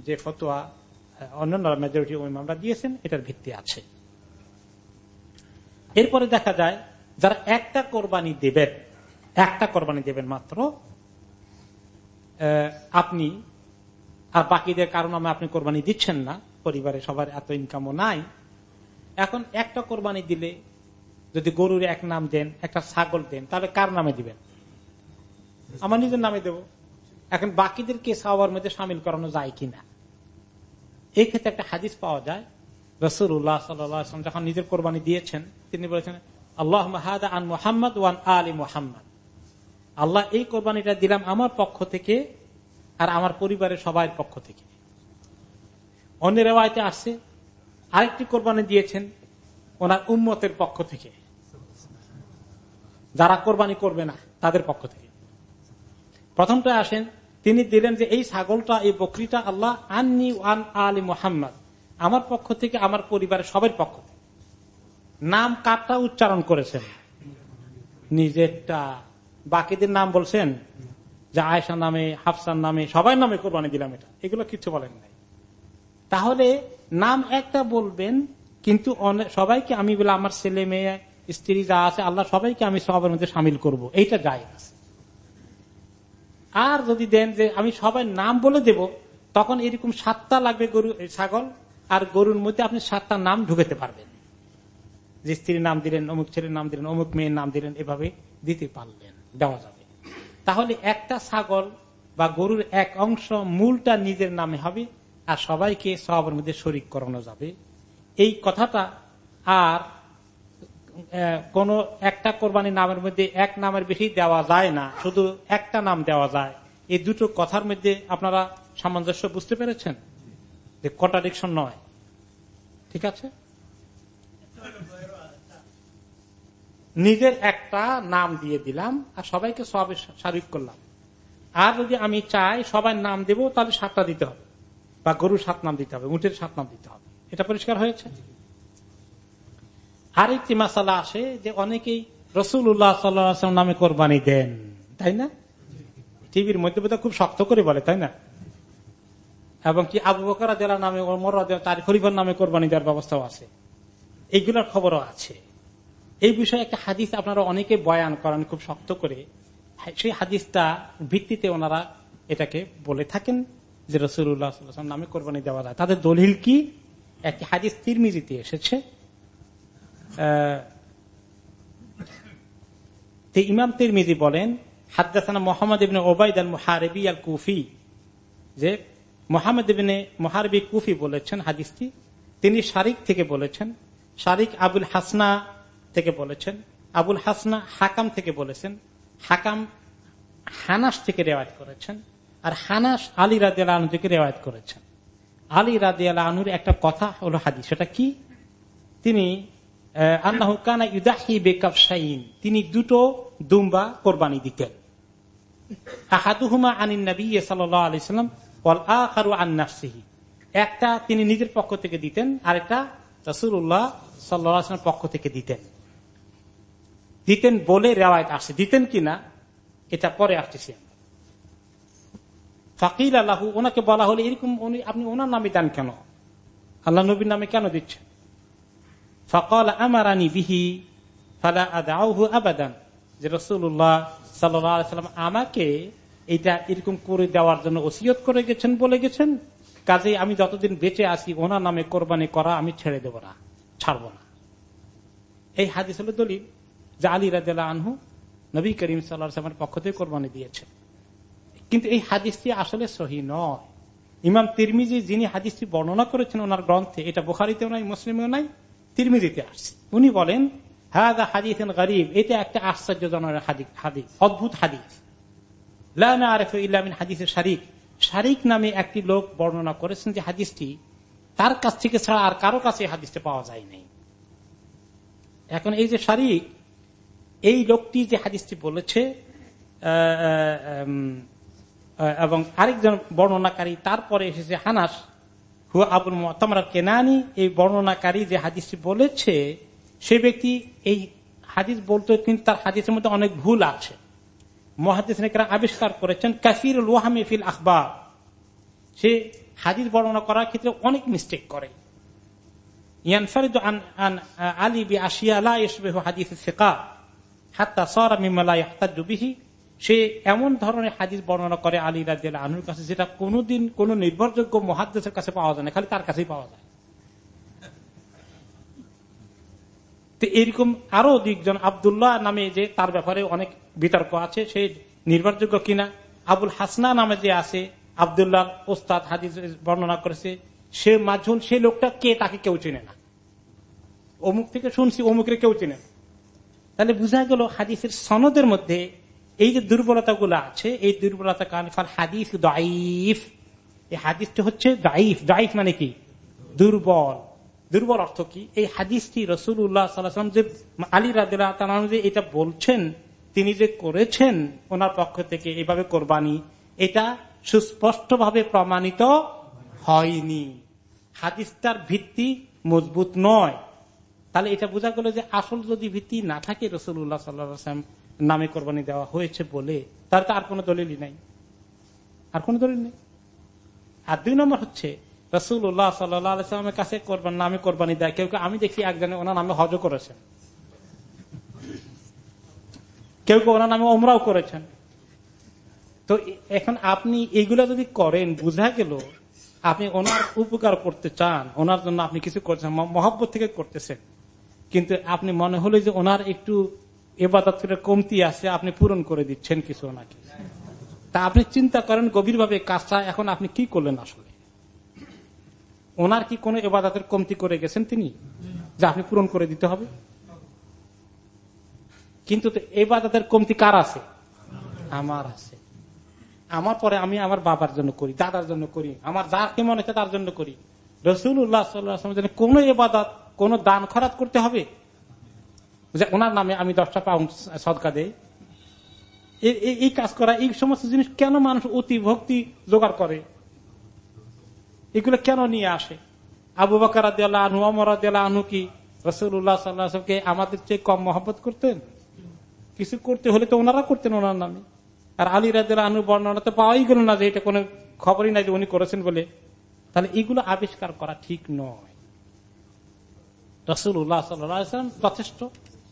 যে ফতোয়া অন্যান্য মেজরিটি ইমামরা দিয়েছেন, এটার ভিত্তি আছে। এরপরে দেখা যায়, যারা একটা কোরবানি দেবেন একটা কোরবানি দেবেন মাত্র আপনি, আর বাকিদের কারণ আমি আপনি কোরবানি দিচ্ছেন না, পরিবারে সবার এত ইনকামও নাই। এখন একটা কোরবানি দিলে যদি গরুর এক নাম দেন, একটা ছাগল দেন, তাহলে কার নামে দিবেন? আমার নিজের নামে দেব। এখন বাকিদেরকে সাওয়ার মধ্যে সামিল করানো যায় কিনা? এই ক্ষেত্রে একটা হাদিস পাওয়া যায় রসুল্লাহ সাল্লাম যখন নিজের কোরবানি দিয়েছেন, তিনি বলেছেন আল্লাহ আন মোহাম্মদ ওয়ান আলী মোহাম্মদ। আল্লাহ এই কোরবানিটা দিলাম আমার পক্ষ থেকে আর আমার পরিবারের সবাই পক্ষ থেকে। অন্য রেওয়ায়তে আসছে, আরেকটি কোরবানি দিয়েছেন ওনার উম্মতের পক্ষ থেকে। যারা কোরবানি করবে না, তাদের পক্ষ থেকে। প্রথমটা আসেন, তিনি দিলেন যে, এই ছাগলটা, এই বকরিটা আল্লাহ আননি ওয়ান আলী মোহাম্মদ। আমার পক্ষ থেকে, আমার পরিবারের সবার পক্ষ থেকে। নাম কারটা উচ্চারণ করেছেন। নিজেরটা। বাকিদের নাম বলছেন যে আয়সা নামে, হাফসার নামে সবাই নামে কোরবানি দিলাম এটা। এগুলো কিছু বলেন নাই। তাহলে নাম একটা বলবেন, কিন্তু সবাইকে আমি বলে আমার ছেলে মেয়ে, স্ত্রী যা আছে, আল্লাহ সবাইকে আমি সবার মধ্যে সামিল করব। এইটা যায় আর যদি দেন যে আমি সবাই নাম বলে দেব, তখন এরকম সাতটা লাগবে গরু, ছাগল আর গরুর মধ্যে আপনি সাতটা নাম ঢুকেতে পারবেন। যে স্ত্রীর নাম দিলেন, অমুক ছেলের নাম দিলেন, অমুক মেয়ের নাম দিলেন, এভাবে দিতে পারলেন, দেওয়া যাবে। তাহলে একটা ছাগল বা গরুর এক অংশ মূলটা নিজের নামে হবে আর সবাইকে সবের মধ্যে শরিক করানো যাবে। এই কথাটা আর কোন একটা কোরবানি নামের মধ্যে এক নামের বেশি দেওয়া যায় না, শুধু একটা নাম দেওয়া যায়। এই দুটো কথার মধ্যে আপনারা সামঞ্জস্য বুঝতে পেরেছেন? যে কন্ট্রাডিকশন নয়। ঠিক আছে? নিজের একটা নাম দিয়ে দিলাম আর সবাইকে সব শারিক করলাম। আর যদি আমি চাই সবাই নাম দেব, তাহলে সাতটা দিতে হবে। বা গরুর সাত নাম দিতে হবে উঠের সাত নাম দিতে হবে। এটা পরিষ্কার হয়েছে? আরেকটি মাসালা আসে যে অনেকেই রসুল উল্লাহ সাল্লাম নামে কোরবানি দেন। তাই না? টিভির মধ্যে খুব শক্ত করে বলে, তাই না? এবং কি আবু বকরা জেলা নামে তার খরিফার নামে কোরবানি দেওয়ার ব্যবস্থাও আছে। এইগুলোর খবরও আছে। এই বিষয়ে একটা হাদিস আপনারা অনেকে বয়ান করেন খুব শক্ত করে। সেই হাদিসটা ভিত্তিতে ওনারা এটাকে বলে থাকেন যে রসুল্লাহ নামে কোরবানি দেওয়া যায়। তাদের দলিল কি? একটি হাদিস তিরমিজিতে এসেছে। ইমাম তিরমিজি বলেন হাদাসানা মোহাম্মদ ইবিন ওবায়দ আল মুহারবি আল কুফি যে মোহাম্মদ ইবিনে মহারবি কুফি বলেছেন হাদিসটি। তিনি শারিক থেকে বলেছেন, শারিক আবুল হাসনা থেকে বলেছেন, আবুল হাসনা হাকাম থেকে বলেছেন, হাকাম হানাস থেকে রেওয়াজ করেছেন, আর হানাস আলী রাজিয়াল আনু থেকে রেওয়াজ করেছেন। আলী রাজিয়াল আনুর একটা কথা হলো হাদিস, সেটা কি? তিনি আল্লাহ কানা ইউদাহি বেকাফসাইন তিনি দুটো দুম্বা কোরবানি দিতেন। আহাদুহুমা আনিন নবী আন্নাফসিহি একটা তিনি নিজের পক্ষ থেকে দিতেন আর একটা রসুল্লাহ সাল্লাম পক্ষ থেকে দিতেন। দিতেন বলে রেওয়ায়ত আসে দিতেন কিনা এটা পরে আসতেছি ফাকির আল্লাহু ওনাকে বলা হলে, এরকম আপনি ওনার নামে দেন কেন? আল্লাহ নবীর নামে কেন দিচ্ছেন? ফকল আমারানি বিহি, ফালা আদাহু আবাদান। যে রসুল্লাহ সাল্লাম আমাকে এটা এরকম করে দেওয়ার জন্য ওসিয়ত করে গেছেন, বলে গেছেন। কাজে আমি যতদিন বেঁচে আসি ওনার নামে কোরবানি করা আমি ছেড়ে দেব না, ছাড়ব না। এই হাদিস হল দলিল যে আলী রাজা আনহু নবী করিম সাল্লামের পক্ষ থেকে কোরবানি দিয়েছেন। কিন্তু এই হাদিসটি আসলে সহি নয়। ইমাম তিরমিজি যিনি হাদিসটি বর্ণনা করেছেন ওনার গ্রন্থে, এটা বোখারিতেও নাই, মুসলিমেও নাই, তিরমিজিতে আসছে। উনি বলেন হ্যাঁ হাদিস গরিব। এটা একটা আশ্চর্যজনক হাদিস, অদ্ভুত হাদিস। লামিন হাদিসের শারিক। শারিক নামে একটি লোক বর্ণনা করেছেন যে হাদিসটি তার কাছ থেকে ছাড়া আর কারও কাছে হাদিসটা পাওয়া যায় নাই। এখন এই যে শারিক, এই লোকটি যে হাদিসটি বলেছে এবং আরেকজন বর্ণনাকারী তারপরে এসেছে হানাস, হুয়া আবুল মতামরা কেনানি। এই বর্ণনাকারী যে হাদিসটি বলেছে, সে ব্যক্তি এই হাদিস বলতে কিন্তু তার হাদিসের মধ্যে অনেক ভুল আছে। মহাদিস আবিষ্কার করেছেন কাসির ফিল আখবার। সে হাদিস বর্ণনা করার ক্ষেত্রে অনেক মিস্টেক করে। হাত্তা সে এমন ধরনের হাদিস বর্ণনা করে আলী আনুর কাছে, যেটা কোনোদিন কোন নির্ভরযোগ্য মহাদ্দেশের কাছে পাওয়া যায় না, খালি তার কাছেই পাওয়া যায়। তো এরকম আরও দুইজন আবদুল্লাহ নামে যে তার ব্যাপারে অনেক বিতর্ক আছে, সে নির্ভরযোগ্য কিনা? আবুল হাসনা নামে যে আছে আবদুল্লাহ ওস্তাদ হাদিস বর্ণনা করেছে, সে মাঝুল সে লোকটা কে তাকে কেউ চেনে না। অমুক থেকে শুনছি, অমুকের কেউ চেনে না। তাহলে বোঝা গেল হাদিসের সনদের মধ্যে এই যে দুর্বলতা গুলো আছে, এই দুর্বলতা কারণ ফল হাদিস দাইফ এই হাদিসটা হচ্ছে দাইফ দাইফ মানে কি? দুর্বল। দুর্বল অর্থ কি? এই হাদিসটি রসুল উল্লাহ সাল্লাম যে আলী রাদিল্লাহ যে এটা বলছেন, তিনি যে করেছেন, ওনার পক্ষ থেকে এভাবে কোরবানি, এটা সুস্পষ্টভাবে প্রমাণিত হয়নি। হাদিসটার ভিত্তি মজবুত নয়। তাহলে এটা বোঝা গেল যে আসল যদি ভিত্তি না থাকে রসুল্লাহ সাল্লাম নামে কোরবানি দেওয়া হয়েছে বলে তার তো আর কোন দলিলই নাই। আর কোন দলিল নেই। আর দুই নম্বর হচ্ছে কাছে করবেন দেয়। কেউ আমি দেখি একজনে ওনার নামে হজ করেছেন। কেউ কেউ ওনার নামে ওমরাও করেছেন। তো এখন আপনি এইগুলা যদি করেন, বুঝা গেল আপনি ওনার উপকার করতে চান, ওনার জন্য আপনি কিছু করছেন মহব্বত থেকে করতেছেন। কিন্তু আপনি মনে হলো যে ওনার একটু এবাদত কমতি আছে, আপনি পূরণ করে দিচ্ছেন কিছু ওনাকে। তা আপনি চিন্তা করেন গভীরভাবে কাজটা এখন আপনি কি করলেন আসলে? ওনার কি কোন এবাদতের কমতি করে গেছেন তিনি? যা আপনি পূরণ করে দিতে হবে। কিন্তু এবাদতের কমতি কার আছে? আমার আছে। আমার পরে আমি আমার বাবার জন্য করি, দাদার জন্য করি, আমার যাকে মনে হচ্ছে তার জন্য করি। রসুল উল্লাহ কোন এবাদত, কোন দান খরাত করতে হবে? যে ওনার নামে আমি দশটা পাউন্ড সদকা দেই। এই কাজ করা, এই সমস্ত জিনিস কেন মানুষ অতি ভক্তি জোগাড় করে? এগুলো কেন নিয়ে আসে? আবু বাকার আনু অমর আনু কি রসুল্লাহ সাল্লাহকে আমাদের চেয়ে কম মহব্বত করতেন? কিছু করতে হলে তো ওনারা করতেন ওনার নামে। আর আলী রাজের আনু বর্ণনা তো পাওয়াই গেল না যে এটা কোনো খবরই নাই যে উনি করেছেন বলে। তাহলে এগুলো আবিষ্কার করা ঠিক নয়। রসুল্লাহ সাল্লাম যথেষ্ট,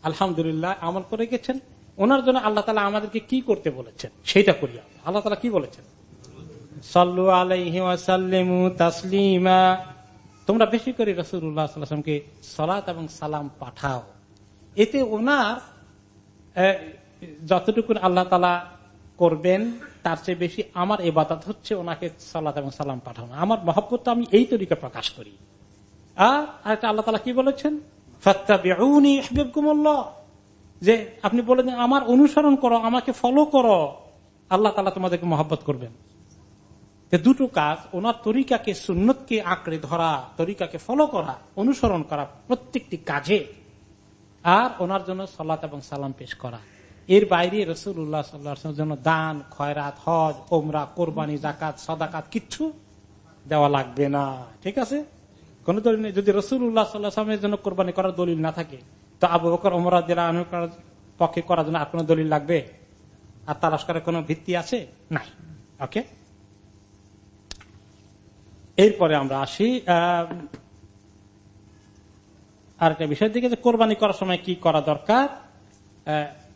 আলহামদুলিল্লাহ, আমল করে গেছেন। ওনার জন্য আল্লাহ তালা আমাদেরকে কি করতে বলেছেন? সেইটা করি আল্লাহ তালা কি বলেছেন? সাল্লু আলাইহিমু তাসলিমা। তোমরা বেশি করে রসুল্লাহামকে সলাত এবং সালাম পাঠাও। এতে ওনার যতটুকু আল্লাহ তালা করবেন, তার চেয়ে বেশি আমার এবাদত হচ্ছে ওনাকে সালাত এবং সালাম পাঠানো। আমার মহব্বত আমি এই তরিকা প্রকাশ করি। আর আল্লাহ তালা কি বলেছেন? যে আপনি বলে আমার অনুসরণ করো, আমাকে ফলো করো। আল্লাহ তালা তোমাদেরকে মহব্বত করবেন। দুটো কাজ, ওনার তরিকাকে সুন্নতকে আঁকড়ে ধরা, তরিকাকে ফলো করা, অনুসরণ করা প্রত্যেকটি কাজে আর ওনার জন্য সালাত এবং সালাম পেশ করা। এর বাইরে রসুল উল্লাহ সাল্লাহ জন্য দান, খয়রাত, হজ, ওমরা, কোরবানি জাকাত সদাকাত কিচ্ছু দেওয়া লাগবে না। ঠিক আছে? কোন দলিল যদি রসুল উল্লাহ সাল্লাহামের জন্য কোরবানি করার দলিল না থাকে, তো আবু বকর, ওমরা জেলা পক্ষে করার জন্য আর কোন দলিল লাগবে? আর তালাশ করার কোন ভিত্তি আছে? নাই। ওকে? এরপরে আমরা আসি আর একটা বিষয় দিকে কোরবানি করার সময় কি করা দরকার?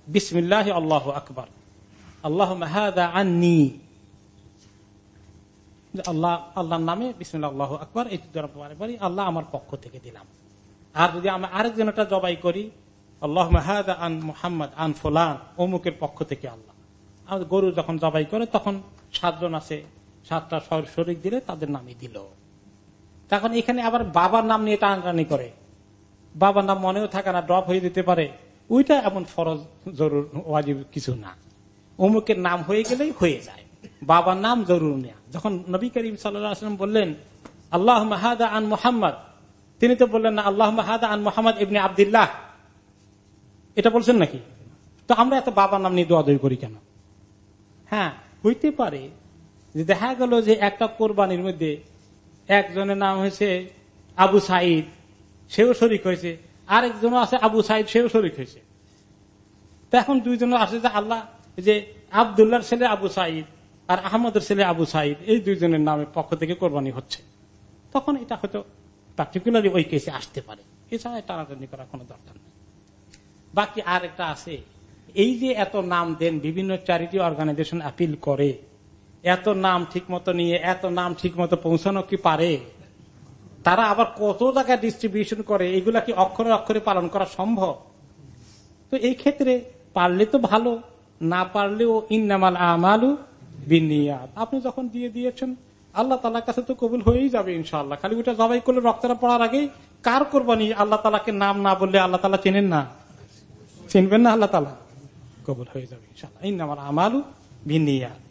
বিসমিল্লাহ আল্লাহ আকবর। আল্লাহ আন্নি। আল্লাহ, আল্লাহর নামে বিসমিল্লা আল্লাহ আকবর, এই পারি আল্লাহ আমার পক্ষ থেকে দিলাম। আর যদি আমরা আরেকজন একটা জবাই করি আল্লাহ মাহাদ আন মোহাম্মদ, আন ফুলান, অমুকের পক্ষ থেকে আল্লাহ। আমাদের গরু যখন জবাই করে, তখন সাতজন আছে সাতটা শরিক দিলে তাদের নামই দিল। তখন এখানে আবার বাবার নাম নিয়ে টানাটানি করে। বাবার নাম মনেও থাকে না, ড্রপ হয়ে দিতে পারে। ওইটা এমন ফরজ, জরুর, ওয়াজিব কিছু না। অমুকের নাম হয়ে গেলেই হয়ে যায়। বাবার নাম জরুর নেয়া। যখন নবী করিম সাল্লাম বললেন আল্লাহ মাহাদা আন মোহাম্মদ তিনি তো বললেন না আল্লাহ মাহাদা আন মোহাম্মদ ইবনে আবদুল্লাহ এটা বলছেন নাকি? তো আমরা এত বাবার নাম নিয়ে দোয়া করি কেন? হ্যাঁ হইতে পারে দেখা গেল যে একটা কোরবানির মধ্যে একজনের নাম হয়েছে আবু সাইদ সেও শরিক হয়েছে। আরেকজন আছে আবু সাইদ সেও শরিক হয়েছে। তো এখন দুইজন আছে যে আল্লাহ, যে আবদুল্লার ছেলে আবু সাইদ আর আহমদের ছেলে আবু সাইদ এই দুইজনের নামে পক্ষ থেকে কোরবানি হচ্ছে। তখন এটা হয়তো পার্টিকুলারলি ওই কেসে আসতে পারে। এছাড়া টানাটানি করার কোনো দরকার নেই। বাকি আর একটা আছে, এই যে এত নাম দেন বিভিন্ন চ্যারিটি অর্গানাইজেশন আপিল করে এত নাম ঠিক মতো নিয়ে, এত নাম ঠিক মতো পৌঁছানো কি পারে? তারা আবার কত টাকা ডিস্ট্রিবিউশন করে? এগুলা কি অক্ষরে অক্ষরে পালন করা সম্ভব? তো এই ক্ষেত্রে পারলে তো ভালো, না পারলেও ইন্নামাল আমালু বিনিয়াদ আপনি যখন দিয়ে দিয়েছেন, আল্লাহ তালার কাছে তো কবুল হয়েই যাবে ইনশাল্লাহ খালি ওটা জবাই করলে রক্তটা পড়ার আগে কার করবানি? আল্লাহ তালাকে নাম না বললে আল্লাহ তালা চেনেন না? চিনবেন না আল্লাহ তালা কবুল হয়ে যাবে ইনশাল্লাহ ইন্নামাল আমালু বিনিয়াদ